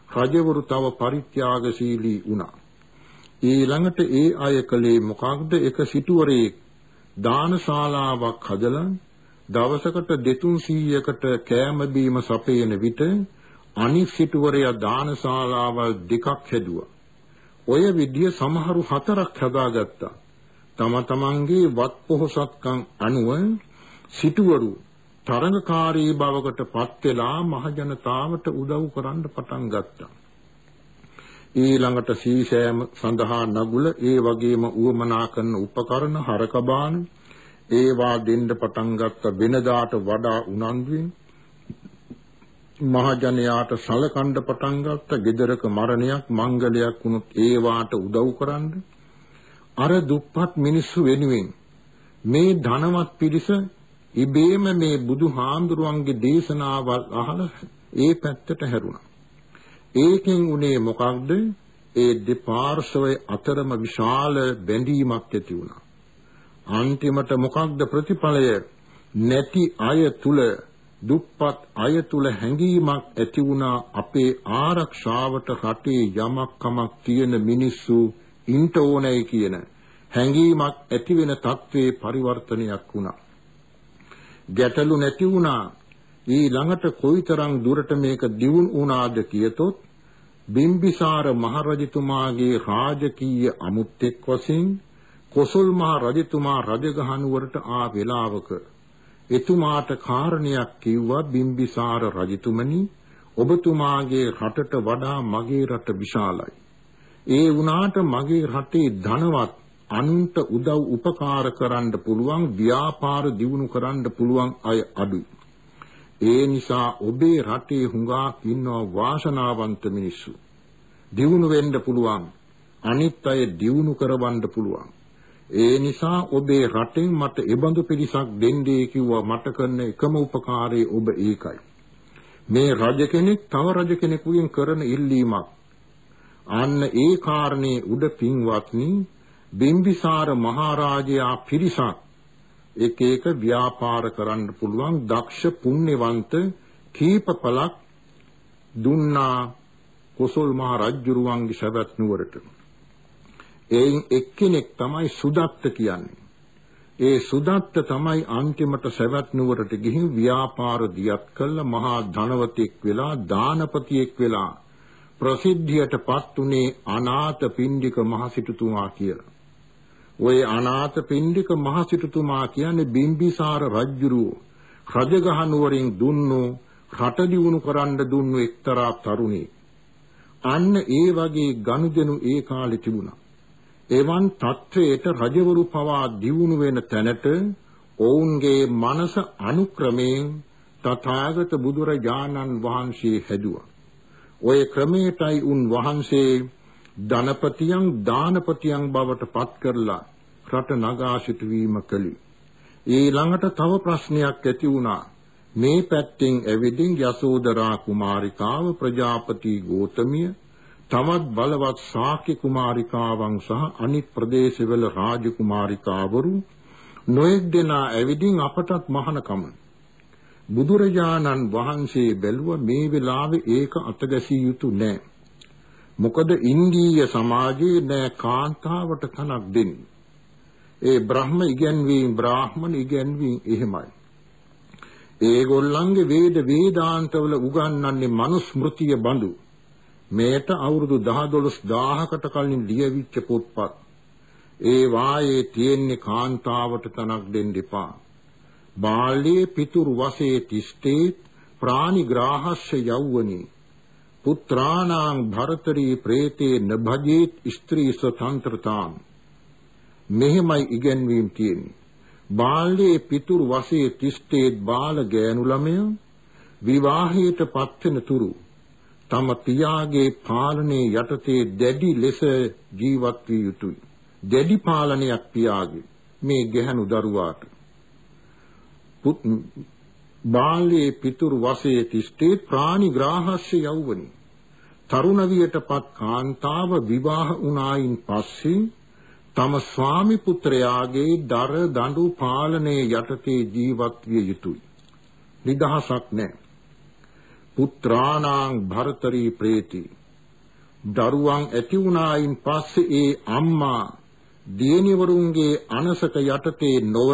රජවරු තව පරිත්‍යාගශීලී වුණා. ඊළඟට ඒ අය කලේ මොකක්ද එක සිටුවරේ දානශාලාවක් හදලා දවසකට 200කට කෑම බීම සපයන විට අනිත් සිටුවරයා දානශාලාවල් දෙකක් හැදුවා. ඔය විදිය සමහරු හතරක් හදාගත්තා. තම තමන්ගේ වත් පොහසත්කම් අනුව සිටුවරු තරඟකාරී බවකට පත් වෙලා මහ ජනතාවට උදව් කරන්න පටන් ගත්තා. ඊළඟට සීසෑම සඳහා නගුල ඒ වගේම උවමනා කරන උපකරණ හරකබාන ඒවා දෙන්න පටන් ගත්ත වෙනදාට වඩා උනන්දුවෙන් මහජනයාට සලකන්න පටන් ගත්ත gedaraka මරණයක් මංගලයක් වුණොත් ඒවාට උදව් කරන්න අර දුප්පත් මිනිස්සු වෙනුවෙන් මේ ධනවත් පිරිස ඉබේම මේ බුදුහාඳුරුවන්ගේ දේශනාවල් අහලා ඒ පැත්තට හැරුණා. ඒකෙන් උනේ මොකක්ද? ඒ දෙපාර්ශවයේ අතරම විශාල බැඳීමක් ඇති වුණා. අන්තිමට මොකක්ද ප්‍රතිඵලය? නැති අය තුල දුප්පත් අය තුල හැඟීමක් ඇති වුණා අපේ ආරක්ෂාවට රටේ යමක් කමක් තියෙන මිනිස්සු ඉන්ට ඕනයි කියන හැඟීමක් ඇති වෙන තත්ත්වයේ පරිවර්තනයක් වුණා. ගැටලු නැති වුණා. ඊළඟට කොයිතරම් දුරට මේක දියුණු වුණාද කියතොත් බිම්බිසාර මහරජතුමාගේ රාජකීය අමුත්‍යෙක් වශයෙන් කොසල් මහ රජතුමා රජගහනුවරට ආ වේලාවක එතුමාට කාරණයක් කිව්වා බිම්බිසාර රජතුමනි ඔබතුමාගේ රටට වඩා මගේ රට විශාලයි. ඒ වුණාට මගේ රටේ ධනවත් අනුන්ට උදව් උපකාර කරන්න පුළුවන් ව්‍යාපාර දියුණු කරන්න පුළුවන් අය අඩුයි. ඒ නිසා ඔබේ රටේ හුඟක් ඉන්නවා වාසනාවන්ත මිනිස්සු. දියුණු වෙන්න පුළුවන්. අනිත් අය දියුණු කරවන්න පුළුවන්. ඒ නිසා ඔබේ රටෙන් මට එබඳු පිරිසක් දෙන්නේ කිව්වා මට කරන එකම උපකාරය ඔබ ඒකයි. මේ රජ කෙනෙක් තව රජ කෙනෙකුගෙන් කරන ඉල්ලීමක්. අන්න ඒ කාරණේ උඩ පින්වත්නි බිම්බිසාර මහරජයා පිරිසක් එක එක ව්‍යාපාර කරන්න පුළුවන් දක්ෂ පුණ්‍යවන්ත කීප පළක් දුන්නා කොසල් මහ රජුරුවන්ගේ සවැත් නුවරට එයින් එක්කෙනෙක් තමයි සුදත්ත කියන්නේ. ඒ සුදත්ත තමයි අන්තිමට සවැත් නුවරට ගිහින් ව්‍යාපාර දියත් කළ මහා ධනවතෙක් වෙලා දානපතියෙක් වෙලා ප්‍රසිද්ධියටපත් උනේ අනාථ පින්ඩික මහසිටුතුමා කියලා. ওই අනාථ පින්ඩික මහසිටුතුමා කියන්නේ බිම්බිසාර රජුරුව රජගහ නුවරින් දුන්නු රට දියුණු කරන්න දුන්නු එක්තරා තරුණෙක්. අන්න ඒ වගේ ගනුදෙනු ඒ කාලේ තිබුණා. එවන් තත්වයට රජවරු පවා දියුණු වෙන තැනට ඔවුන්ගේ මනස අනුක්‍රමයෙන් තථාගත බුදුරජාණන් වහන්සේ හැදුවා. ඔය ක්‍රමයටයි උන් වහන්සේ ධනපතියන් දානපතියන් බවට පත් කරලා රට නගා සිටුවීම කළේ. ඊළඟට තව ප්‍රශ්නයක් ඇති වුණා. මේ පැත්තෙන් ඇවිදින් යසෝදරා කුමාරිකාව ප්‍රජාපති ගෝතමිය තවත් බලවත් ශාක්‍ය කුමාරිකාවන් සහ අනිත් ප්‍රදේශවල රාජකුමාරිකාවරු නොඑක් දෙනා ඇවිදින් අපටත් මහානකම බුදුරජාණන් වහන්සේ බැලුව මේ වෙලාවේ ඒක අතගැසිය යුතු නෑ මොකද ඉන්දීය සමාජයේ නෑ කාන්තාවට තනක් දෙන්නේ. ඒ බ්‍රහ්ම ඉගැන්වීම බ්‍රාහ්මණ ඉගැන්වීම එහෙමයි. ඒගොල්ලන්ගේ වේද වේදාන්තවල උගන්වන්නේ මනුස්මෘතිය බඳු. මේට අවුරුදු 10 12000කට කලින් ලියවිච්ච පොත්පත්. ඒ වායේ තියෙන්නේ කාන්තාවට තනක් දෙන්න එපා. බාල්යේ පිතුරු වශයේ තිස්තේ ප්‍රාණිග්‍රාහස්ස යව්වනි පුත්‍රාණං භරතරී ප්‍රේතේ නභජේත් ස්ත්‍රී ස්වතන්ත්‍රතාං මෙහෙමයි ඉගැන්වීම් තියෙන්නේ බාල්යේ පිතුරු වශයේ තිස්තේ බාල ගෑනු ළමයා විවාහයට පත්වෙන තුරු තම පියාගේ පාලනයේ යටතේ දැඩි ලෙස ජීවත් විය යුතුය. දැඩි පාලනයක් පියාගේ මේ ගැහණු දරුවාට. බාල්යේ පිතුරු වශයේ තිස්තේ ප්‍රාණි ග්‍රාහස්ය යවුවනි. තරුණ වියටපත් කාන්තාව විවාහ වුණායින් පස්සේ තම ස්වාමි පුත්‍රයාගේ දර දඬු පාලනයේ යටතේ ජීවත් විය යුතුය. නිදහසක් නැහැ. පුත්‍රාණං භරතරී ප්‍රේති දරුවන් ඇති වුණායින් පස්සේ ඒ අම්මා දියණිවරුන්ගේ අනසක යටතේ නොව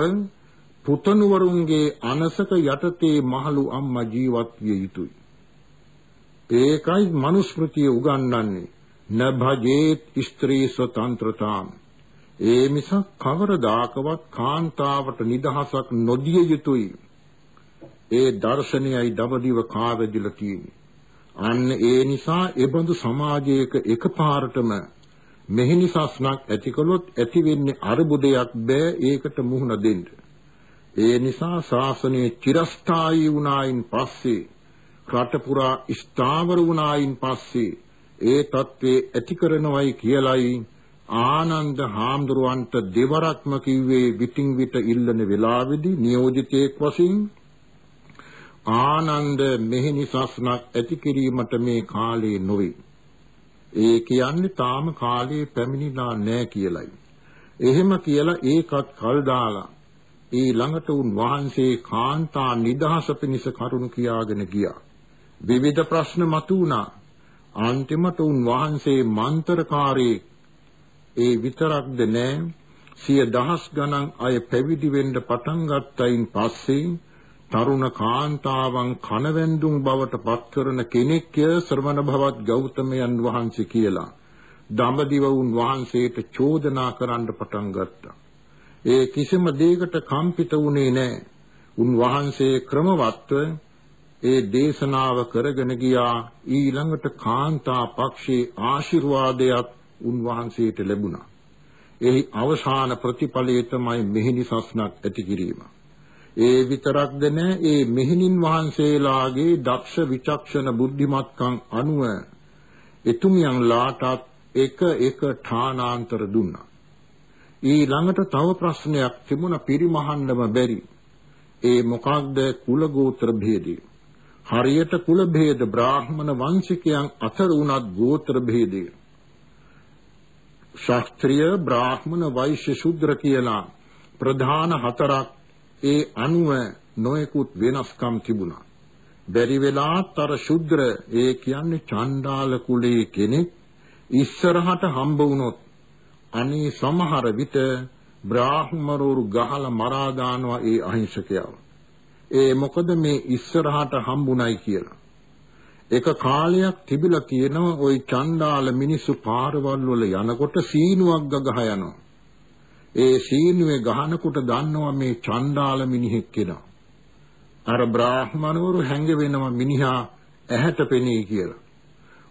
පුතණුවරුන්ගේ අනසක යටතේ මහලු අම්මා ජීවත් විය යුතුය ඒකයි මනුස්මෘතිය උගන්වන්නේ නභජේත් ස්ත්‍රී ස්වතන්ත්‍රතාම් ඒ මිසක් කවරදාකවත් කාන්තාවට නිදහසක් නොදිය යුතුය ඒ දර්ශනයයි දවදිව කාවැදිලා තියෙන්නේ. අන්න ඒ නිසා එබඳු සමාජයක එකපාරටම මෙහිනි සස්නක් ඇතිකලොත් ඇති වෙන්නේ අරුබුදයක් බෑ ඒකට මුහුණ දෙන්න. ඒ නිසා ශාසනය චිරස්ථායී වුණායින් පස්සේ රට පුරා ස්ථාවර වුණායින් පස්සේ ඒ தત્ත්වේ ඇති කරනවයි කියලයි ආනන්ද හාමුදුරුවන්ට දෙවරක්ම කිව්වේ විтин විට ඉල්ලන වෙලාවේදී නියෝජිතයෙක් වශයෙන් ආනන්ද මෙහෙනි සස්නක් ඇති කිරීමට මේ කාලේ නොවේ. ඒ කියන්නේ තාම කාලේ පැමිණිලා නැහැ කියලයි. එහෙම කියලා ඒකත් කල් දාලා ඒ ළඟට උන් වහන්සේ කාන්තා නිදහස පිණිස කරුණු කියාගෙන ගියා. විවිධ ප්‍රශ්න මතුවුණා. අන්තිමට උන් වහන්සේ මන්තරකාරී ඒ විතරක්ද නෑ සිය දහස් ගණන් අය පැවිදි වෙන්න පටන් ගත්තයින් පස්සේ තරුණ කාන්තාවන් කනවැන්දුම් බවට පත් කරන කෙනෙක්ය ශ්‍රමණ භවත් ගෞතමයන් වහන්සේ කියලා දඹදිව වුන් වහන්සේට චෝදනා කරන්න පටන් ගත්තා. ඒ කිසිම දෙයකට කම්පිත වුණේ නැහැ. උන් වහන්සේ ක්‍රමවත්ව ඒ දේශනාව කරගෙන ගියා ඊළඟට කාන්තා පක්ෂේ ආශිර්වාදයක් උන් වහන්සේට ලැබුණා. එහි අවසාන ප්‍රතිඵලය තමයි මෙහිනි සස්නක් ඇති කිරීම. ඒ විතරක්ද නැ ඒ මෙහිණින් වහන්සේලාගේ දක්ෂ විචක්ෂණ බුද්ධිමත්කම් අනුව එතුමියන්ලාටත් එක එක ඨානාන්තර දුන්නා. ඊළඟට තව ප්‍රශ්නයක් තිබුණ පරිමහන්නම බැරි. ඒ මොකක්ද කුල ගෝත්‍ර භේදය. හරියට කුල භේද බ්‍රාහ්මණ වංශිකයන් අතර උනත් ගෝත්‍ර භේදය. ශාස්ත්‍රීය බ්‍රාහ්මණ වෛශ්‍ය ශුද්‍ර කියලා ප්‍රධාන හතරක් ඒ අනුව නොයෙකුත් වෙනස්කම් තිබුණා. බැරි වෙලාත් අර ශුද්‍ර ඒ කියන්නේ චණ්ඩාල කුලයේ කෙනෙක් ඉස්සරහට හම්බ වුණොත් අනේ සමහර විට බ්‍රාහ්මරෝරු ගහලා මරා දානවා ඒ අහිංසකයව. ඒ මොකද මේ ඉස්සරහට හම්බුණයි කියලා. එක කාලයක් තිබිලා කියනවා ওই චණ්ඩාල මිනිස්සු පාරවල් වල යනකොට සීනුවක් ගගහ යනවා. ඒ සීනුවේ ගහනකොට දන්නවා මේ චණ්ඩාල මිනිහෙක් කියලා. අර බ්‍රාහ්මණවරු හැංග වෙනවා මිනිහා ඇහැට පෙනී කියලා.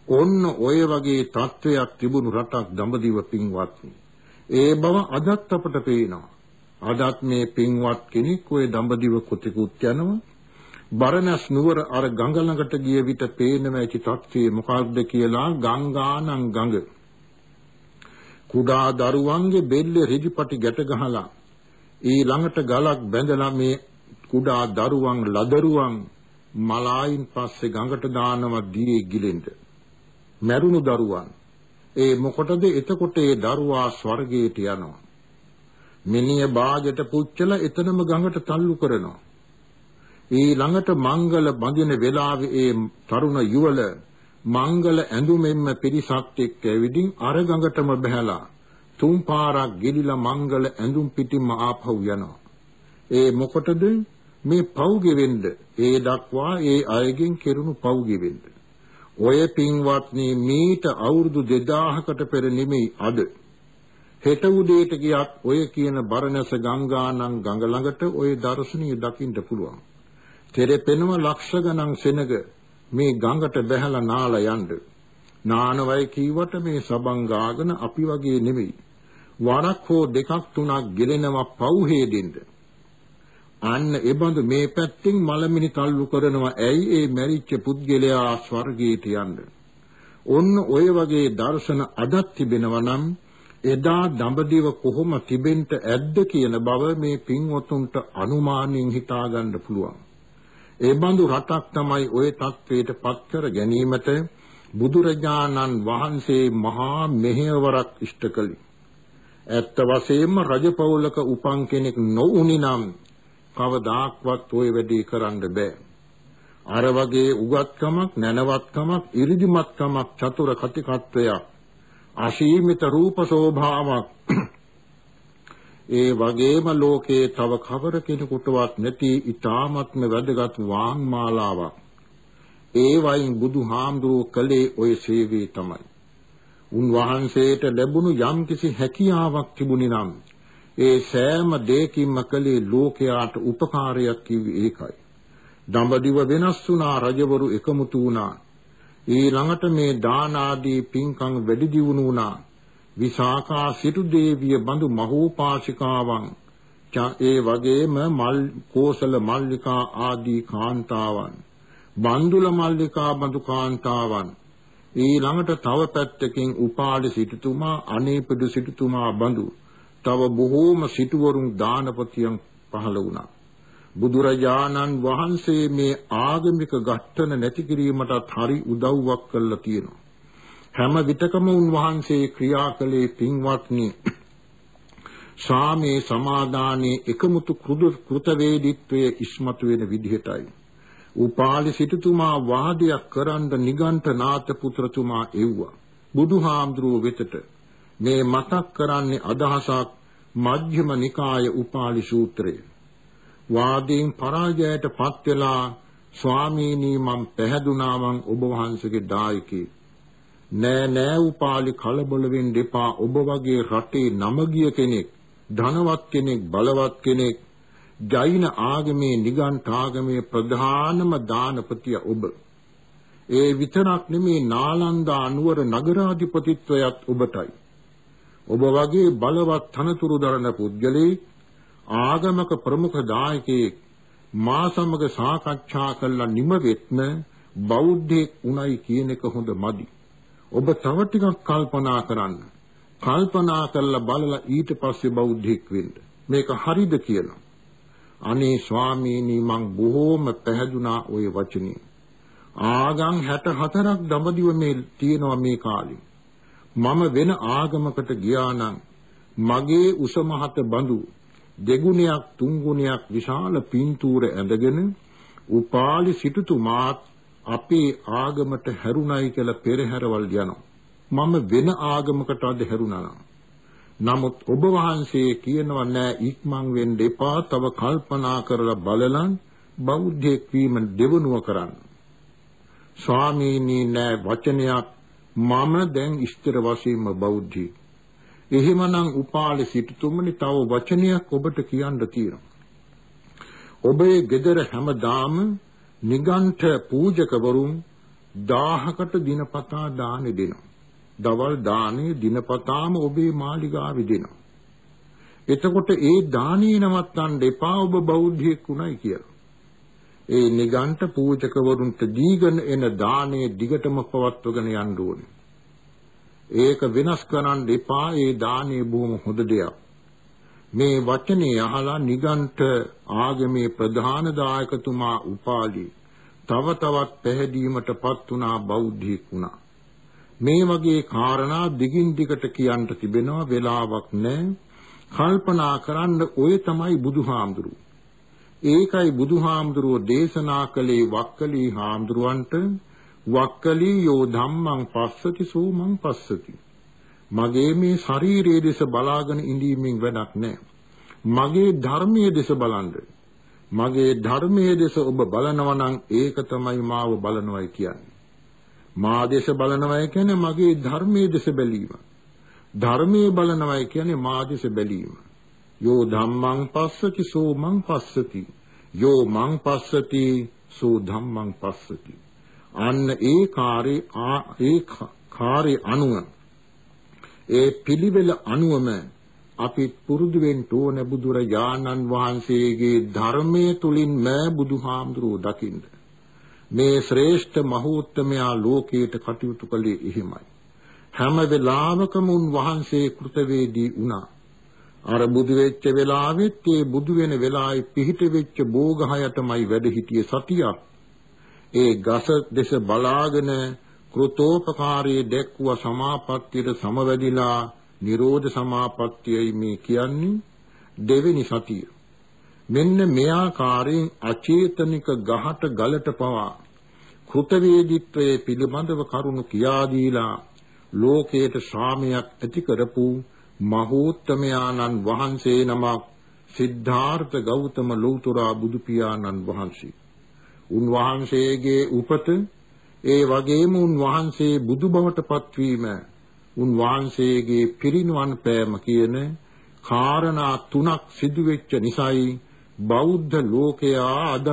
ඔන්න ඔය වගේ තත්වයක් තිබුණු රටක් දඹදිව පින්වත්නි. ඒ බව අදත් අපට පේනවා. අදත් මේ පින්වත් කෙනෙක් ඔය දඹදිව කොතෙකුත් යනවා. බරණස් නුවර අර ගඟ ළඟට ගිය විට පේනම ඇති තත්ත්වය මොකක්ද කියලා ගංගානම් ගඟ. කුඩා දරුවන්ගේ බෙල්ල රිදිපටි ගැට ගහලා ඊළඟට ගලක් බැඳලා මේ කුඩා දරුවන් ලදරුවන් මලායින් පස්සේ ගඟට දානවා දියේ ගිලෙන්න. මැරුණු දරුවන්. ඒ මොකටද එතකොට ඒ දරුවා ස්වර්ගයට යනවා. මිනිය බාජට පුච්චලා එතනම ගඟට තල්ලු කරනවා. ඊළඟට මංගල බඳින වෙලාවේ ඒ තරුණ යුවල මංගල ඇඳුමෙන්ම පිරිසක් එක්ක ඇවිදින් අර ගඟටම බහැලා තුන් පාරක් ගෙලිලා මංගල ඇඳුම් පිටින්ම ආපහු යනවා. ඒ මොකටද මේ පව් ගෙවෙන්න ඒ දක්වා ඒ අයගෙන් කෙරුණු පව් ගෙවෙන්න. ඔය පින්වත්නි මීට අවුරුදු 2000කට පෙර නෙමෙයි අද. හෙට උදේට ගියත් ඔය කියන බරණැස ගංගානම් ගඟ ළඟට ඔය දර්ශනීය දකින්න පුළුවන්. තෙරපෙනව ලක්ෂ ගණන් සෙනග මේ ගඟට බැහැලා නාලා යන්න. නානවයි කීවට මේ සබන් ගාගෙන අපි වගේ නෙමෙයි. වරක් හෝ දෙකක් තුනක් ගෙලෙනවා පව් හේදෙන්න. අන්න ඒ බඳු මේ පැත්තෙන් මලමිනි තල්ලු කරනවා ඇයි ඒ මැරිච්ච පුද්ගලයා ස්වර්ගයට යන්න. ඔන්න ඔය වගේ දර්ශන අදත් තිබෙනවා නම් එදා දඹදිව කොහොම තිබෙන්න ඇද්ද කියන බව මේ පින්වතුන්ට අනුමානින් හිතාගන්න පුළුවන්. ඒ බඳු රටක් තමයි ওই தത്വයට පත් කර ගැනීමට බුදුරජාණන් වහන්සේ මහා මෙහෙවරක් ඉෂ්ට කළේ. ඇත්ත වශයෙන්ම රජපෞලක උපන් කෙනෙක් නොඋනි නම් කවදාක්වත් ওই වැඩේ කරන්න බෑ. අර වගේ උගත්කමක්, නැනවත්කමක්, ඉරිදිමත්කමක්, චතුර කතිකත්වයක්, අසීමිත රූප ශෝභාවක් ඒ වගේම ලෝකයේ තව කවර කෙනෙකුටවත් නැති ඊ타මත්ම වැදගත් වාංමාලාවක් ඒ වයින් බුදුහාමුදුරුව කළේ ওই සේවය තමයි. උන්වහන්සේට ලැබුණු යම්කිසි හැකියාවක් තිබුණේ නම් ඒ සෑම දෙයකින්ම කලේ ලෝකයාට උපකාරයක් කිව්වේ ඒකයි. දඹදිව වෙනස් වුණා රජවරු එකමුතු වුණා. ඊළඟට මේ දාන ආදී පින්කම් වැඩි දියුණු වුණා. විසාකා සිටු දේවිය බඳු මහෝපාසිකාවන් ඒ වගේම මල් කෝසල මල්ලිකා ආදී කාන්තාවන් බන්දුල මල්ලිකා බඳු කාන්තාවන් ඊළඟට තව පැත්තකින් උපාලි සිටුතුමා අනේපිඩු සිටුතුමා බඳු තව බොහෝම සිටුවරුන් දානපතියන් පහළ වුණා. බුදුරජාණන් වහන්සේ මේ ආගමික ඝට්ටන නැති කිරීමටත් හරි උදව්වක් කළා තියෙනවා. හැම විටකම උන්වහන්සේ ක්‍රියා කළේ පින්වත්නි සාමේ සමාදානයේ එකමුතු කෘතවේදීත්වයේ ඉස්මතු වෙන විදිහටයි. උපාලි සිටුතුමා වාදයක් කරන්න නිගණ්ඨ නාත පුත්‍රතුමා එව්වා. බුදුහාමුදුරුව වෙතට මේ මතක් කරන්නේ අදහසක් මජ්ක්‍ධිම නිකාය උපාලි සූත්‍රය. වාදයෙන් පරාජයට පත් වෙලා ස්වාමීනි මම පැහැදුනා මං ඔබ වහන්සේගේ දායකයෙක්. නෑ නෑ උපාලි කලබල වෙන්න එපා ඔබ වගේ රටේ නමගිය කෙනෙක් ධනවත් කෙනෙක් බලවත් කෙනෙක් ජෛන ආගමේ නිගණ්ඨ ආගමේ ප්‍රධානම දානපතිය ඔබ ඒ විතරක් නෙමේ නාලන්දා නුවර නගරාධිපතිත්වයත් ඔබටයි ඔබ වගේ බලවත් තනතුරු දරන පුද්ගලෙක් ආගමක ප්‍රමුඛ දායකයෙක් මා සමග සාකච්ඡා කළා නිම වෙත්ම බෞද්ධයෙක් උණයි කියන එක හොඳ මදි. ඔබ තව ටිකක් කල්පනා කරන්න. කල්පනා කරලා බලලා ඊට පස්සේ බෞද්ධයෙක් වෙන්න. මේක හරිද කියලා. අනේ ස්වාමීනි මං බොහෝම පැහැදුනා ওই වචනේ. ආගම් 64ක් දඹදිව මේ තියෙනවා මේ කාලේ. මම වෙන ආගමකට ගියා නම් මගේ උස මහත බඳු දෙගුණයක් තුන්ගුණයක් විශාල පින්තූර ඇඳගෙන උපාලි සිටුතුමාත් අපේ ආගමට හැරුණයි කියලා පෙරහැරවල් යනවා. මම වෙන ආගමකට අද හැරුණා. නමුත් ඔබ වහන්සේ කියනවා නෑ ඉක්මන් වෙන්න එපා තව කල්පනා කරලා බලලන් බෞද්ධයෙක් වීම දෙවනුව කරන්න. ස්වාමීනි නෑ වචනයක් මම දැන් ඉස්තර වශයෙන්ම බෞද්ධයෙක්. එහෙමනම් උපාලි සිටුතුමනි තව වචනයක් ඔබට කියන්න තියෙනවා. ඔබේ ගෙදර හැමදාම නිගණ්ඨ පූජකවරුන් 1000කට දිනපතා දාන දෙනවා. දවල් දානේ දිනපතාම ඔබේ මාලිගාවේ දෙනවා. එතකොට ඒ දානේ නවත්තන්න එපා ඔබ බෞද්ධයෙක් උනායි කියලා. ඒ නිගණ්ඨ පූජකවරුන්ට දීගෙන එන දානේ දිගටම පවත්වගෙන යන්න ඕනේ. ඒක වෙනස් කරන්න එපා ඒ දානේ බොහොම හොඳ දෙයක්. මේ වචනේ අහලා නිගණ්ඨ ආගමේ ප්‍රධාන දායකතුමා උපාලි තව තවත් පැහැදීමටපත් වුණා බෞද්ධයෙක් වුණා. මේ වගේ කාරණා දිගින් දිගට කියන්න තිබෙනවා වෙලාවක් නැහැ. කල්පනා කරන්න ඔය තමයි බුදුහාමුදුරුවෝ. ඒකයි බුදුහාමුදුරුවෝ දේශනා කළේ වක්කලී හාමුදුරුවන්ට වක්කලී යෝ ධම්මං පස්සති සෝමං පස්සති. මගේ මේ ශරීරයේ දෙස බලාගෙන ඉඳීමෙන් වැඩක් නැහැ මගේ ධර්මයේ දෙස බලන්න. මගේ ධර්මයේ දෙස ඔබ බලනවා නම් ඒක තමයි මාව බලනවයි කියන්නේ. මා දෙස බලනවයි කියන්නේ මගේ ධර්මයේ දෙස බැලීම. ධර්මයේ බලනවයි කියන්නේ මා දෙස බැලීම. යෝ ධම්මං පස්සති සෝ මං පස්සති. යෝ මං පස්සති සෝ ධම්මං පස්සති. අන්න ඒ කාර්ය ඒ කාර්ය අනුව ඒ පිළිවෙල අනුවම අපි පුරුදු වෙන්න ඕන බුදුරජාණන් වහන්සේගේ ධර්මයේ තුලින්ම බුදුහාමුදුරුවෝ දකින්න. මේ ශ්‍රේෂ්ඨ මහෝත්තමයා ලෝකයට කටයුතු කළේ එහෙමයි. හැම වෙලාවකම උන් වහන්සේ කෘතවේදී වුණා. අර බුදු වෙච්ච වෙලාවෙත් ඒ බුදු වෙන වෙලාවේ පිහිට වෙච්ච බෝගහයටමයි වැඩ හිටියේ සතියක් ඒ ගස දෙස බලාගෙන කෘතෝපකාරී දැක්ව සමාපත්තියට සමවැදිලා නිරෝධ සමාපත්තියයි මේ කියන්නේ දෙවෙනි සතිය. මෙන්න මේ ආකාරයෙන් අචේතනික ගහට ගලට පවා කෘතවේදීත්වයේ පිළිබඳව කරුණු කියා දීලා ලෝකයට ශාමයක් ඇති කරපු මහෝත්තමයාණන් වහන්සේ නමක් සිද්ධාර්ථ ගෞතම ලෞතුරා බුදු පියාණන් වහන්සේ. උන්වහන්සේගේ උපත ඒ වගේම උන්වහන්සේ බුදු බවට පත්වීම උන්වහන්සේගේ පිරිනුවන් පෑම කියන කාරණා තුනක් සිදුවෙච්ච නිසායි බෞද්ධ ලෝකයා අද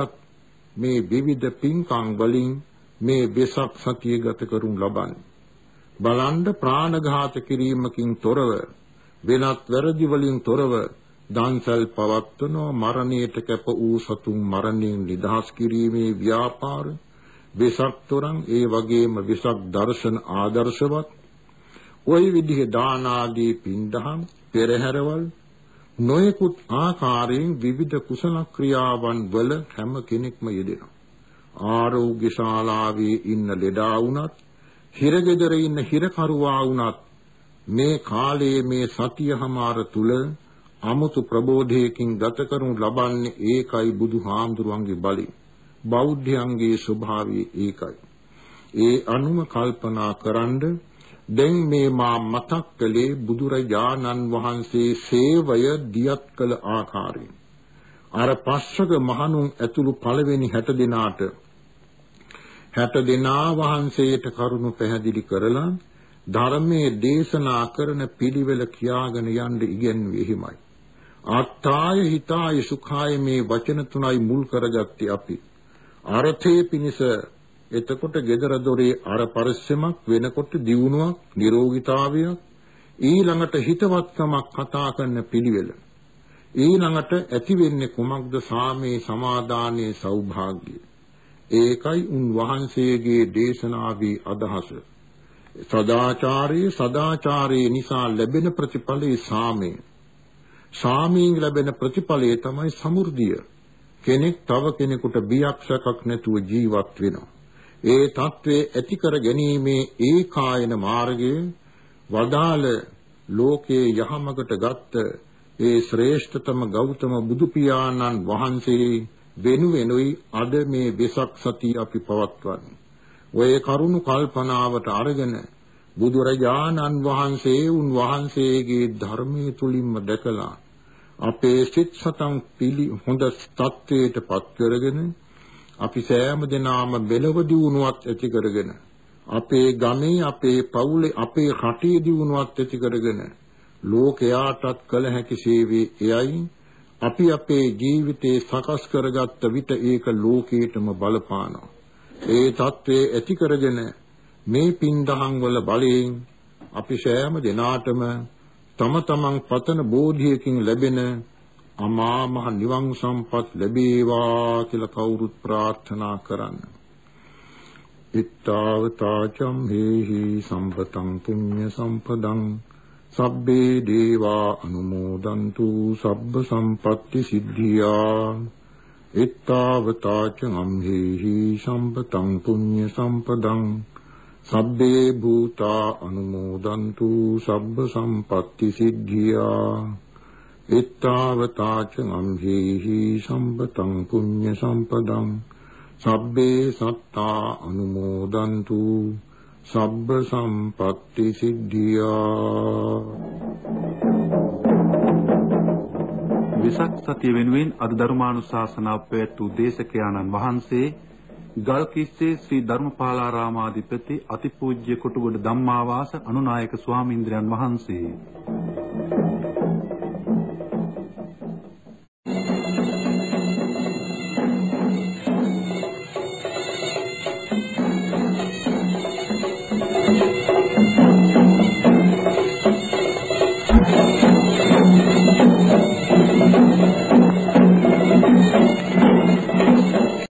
මේ විවිධ පින්කම් වලින් මේ වෙසක් සතිය ගත කරුන් ලබන්නේ. බලන්ඩ ප්‍රාණඝාත කිරීමකින් තොරව වෙනත් වැරදි වලින් තොරව දන්සල් පවත්වනවා මරණයට කැප වූ සතුන් මරණයෙන් නිදහස් කිරීමේ ව්‍යාපාර වෙසක් තොරන් ඒ වගේම වෙසක් දර්ශන ආදර්ශවත් ওই විදිහේ දාන ආදී පින්දහම් පෙරහැරවල් නොයෙකුත් ආකාරයෙන් විවිධ කුසල ක්‍රියාවන් වල හැම කෙනෙක්ම යෙදෙනවා. ආරෝග්‍ය ශාලාවේ ඉන්න ලෙඩා වුණත් හිරගෙදර ඉන්න හිරකරුවා වුණත් මේ කාලයේ මේ සතියහමාර තුල 아무තු ප්‍රබෝධයකින් ගත කරනු ලබන්නේ ඒකයි බුදුහාමුදුරුවන්ගේ බලය. බෞද්ධයන්ගේ ස්වභාවය ඒකයි. ඒ අනුම කල්පනා කරන්ඩ දැන් මේ මා මතක් කළේ බුදුරජාණන් වහන්සේ සේවය දියත් කළ ආකාරය. අර පස්වග මහණුන් ඇතුළු පළවෙනි 60 දෙනාට 60 දෙනා වහන්සේට කරුණු පැහැදිලි කරලා ධර්මයේ දේශනා කරන පිළිවෙල කියාගෙන යන්න ඉගෙනුවේ එහෙමයි. ආත්තාය හිතාය සුඛාය මේ වචන තුනයි මුල් කරගත්තේ අපි. අර්ථයේ පිනිස එතකොට gedara dore අර පරිස්සමක් වෙනකොට දියුණුවක් නිරෝගීතාවයක් ඊළඟට හිතවත්කමක් කතා කරන පිළිවෙල ඊළඟට ඇති වෙන්නේ කුමක්ද සාමේ සමාදානයේ සෞභාග්‍යය ඒකයි උන් වහන්සේගේ දේශනාවේ අදහස සදාචාරයේ සදාචාරයේ නිසා ලැබෙන ප්‍රතිඵලයේ සාමය. සාමයෙන් ලැබෙන ප්‍රතිඵලය තමයි සමෘද්ධිය. කෙනෙක් තව කෙනෙකුට බියක් සැකක් නැතුව ජීවත් වෙනවා. ඒ తත්වේ ඇති කර ගැනීමේ ඒකායන මාර්ගයේ වදාළ ලෝකේ යහමකට ගත්ත ඒ ශ්‍රේෂ්ඨතම ගෞතම බුදු පියාණන් වහන්සේ වෙනුවෙනුයි අද මේ වෙසක් සතිය අපි පවත්වන්නේ. ඔය කරුණු කල්පනාවට අරගෙන බුදුරජාණන් වහන්සේ උන් වහන්සේගේ ධර්මයේ තුලින්ම දැකලා අපේ සිත් සතන් පිළි හොඳ තත්වයට පත් කරගෙන අපි සෑම දිනාම මෙලව දියුණුවක් ඇති කරගෙන අපේ ගමේ අපේ පවුලේ අපේ රටේ දියුණුවක් ඇති කරගෙන ලෝකයාටත් කළ හැකි සේවයේ එයයි. අපි අපේ ජීවිතේ සකස් කරගත්ත විට ඒක ලෝකේටම බලපානවා. ඒ தત્ත්වයේ ඇති කරගෙන මේ පින්දහම් වල බලයෙන් අපි සෑම දිනාටම තම තමන් පතන බෝධියකින් ලැබෙන අමා මහ නිවන් සම්පත් ලැබේවා කියලා කවුරුත් ප්‍රාර්ථනා කරන්න. ittavataචම් හේහි සම්පතං පුඤ්ඤ සම්පදං සබ්බේ දේවා අනුමෝදන්තු සබ්බ සම්පත්‍ති සිද්ධියා ittavataචම් හේහි සම්පතං පුඤ්ඤ සම්පදං සබ්බේ භූතා අනුමෝදන්තු සබ්බ සම්පත්‍ති සිද්ධියා. ittavataච අම්හෙහි සම්පතං පුඤ්ඤ සම්පදං සබ්බේ සත්තා අනුමෝදන්තු සබ්බ සම්පත්ති සිද්ධියා. වෙසක් සතිය වෙනුවෙන් අද ධර්මානුශාසනාව පැවැත්වූ දේශකයාණන් වහන්සේ ගල්කිස්සේ ශ්‍රී ධර්මපාලාරාමාධිපති අතිපූජ්‍ය කොටුගොඩ ධම්මාවාස අනුනායක ස්වාමීන්ද්‍රයන් වහන්සේ.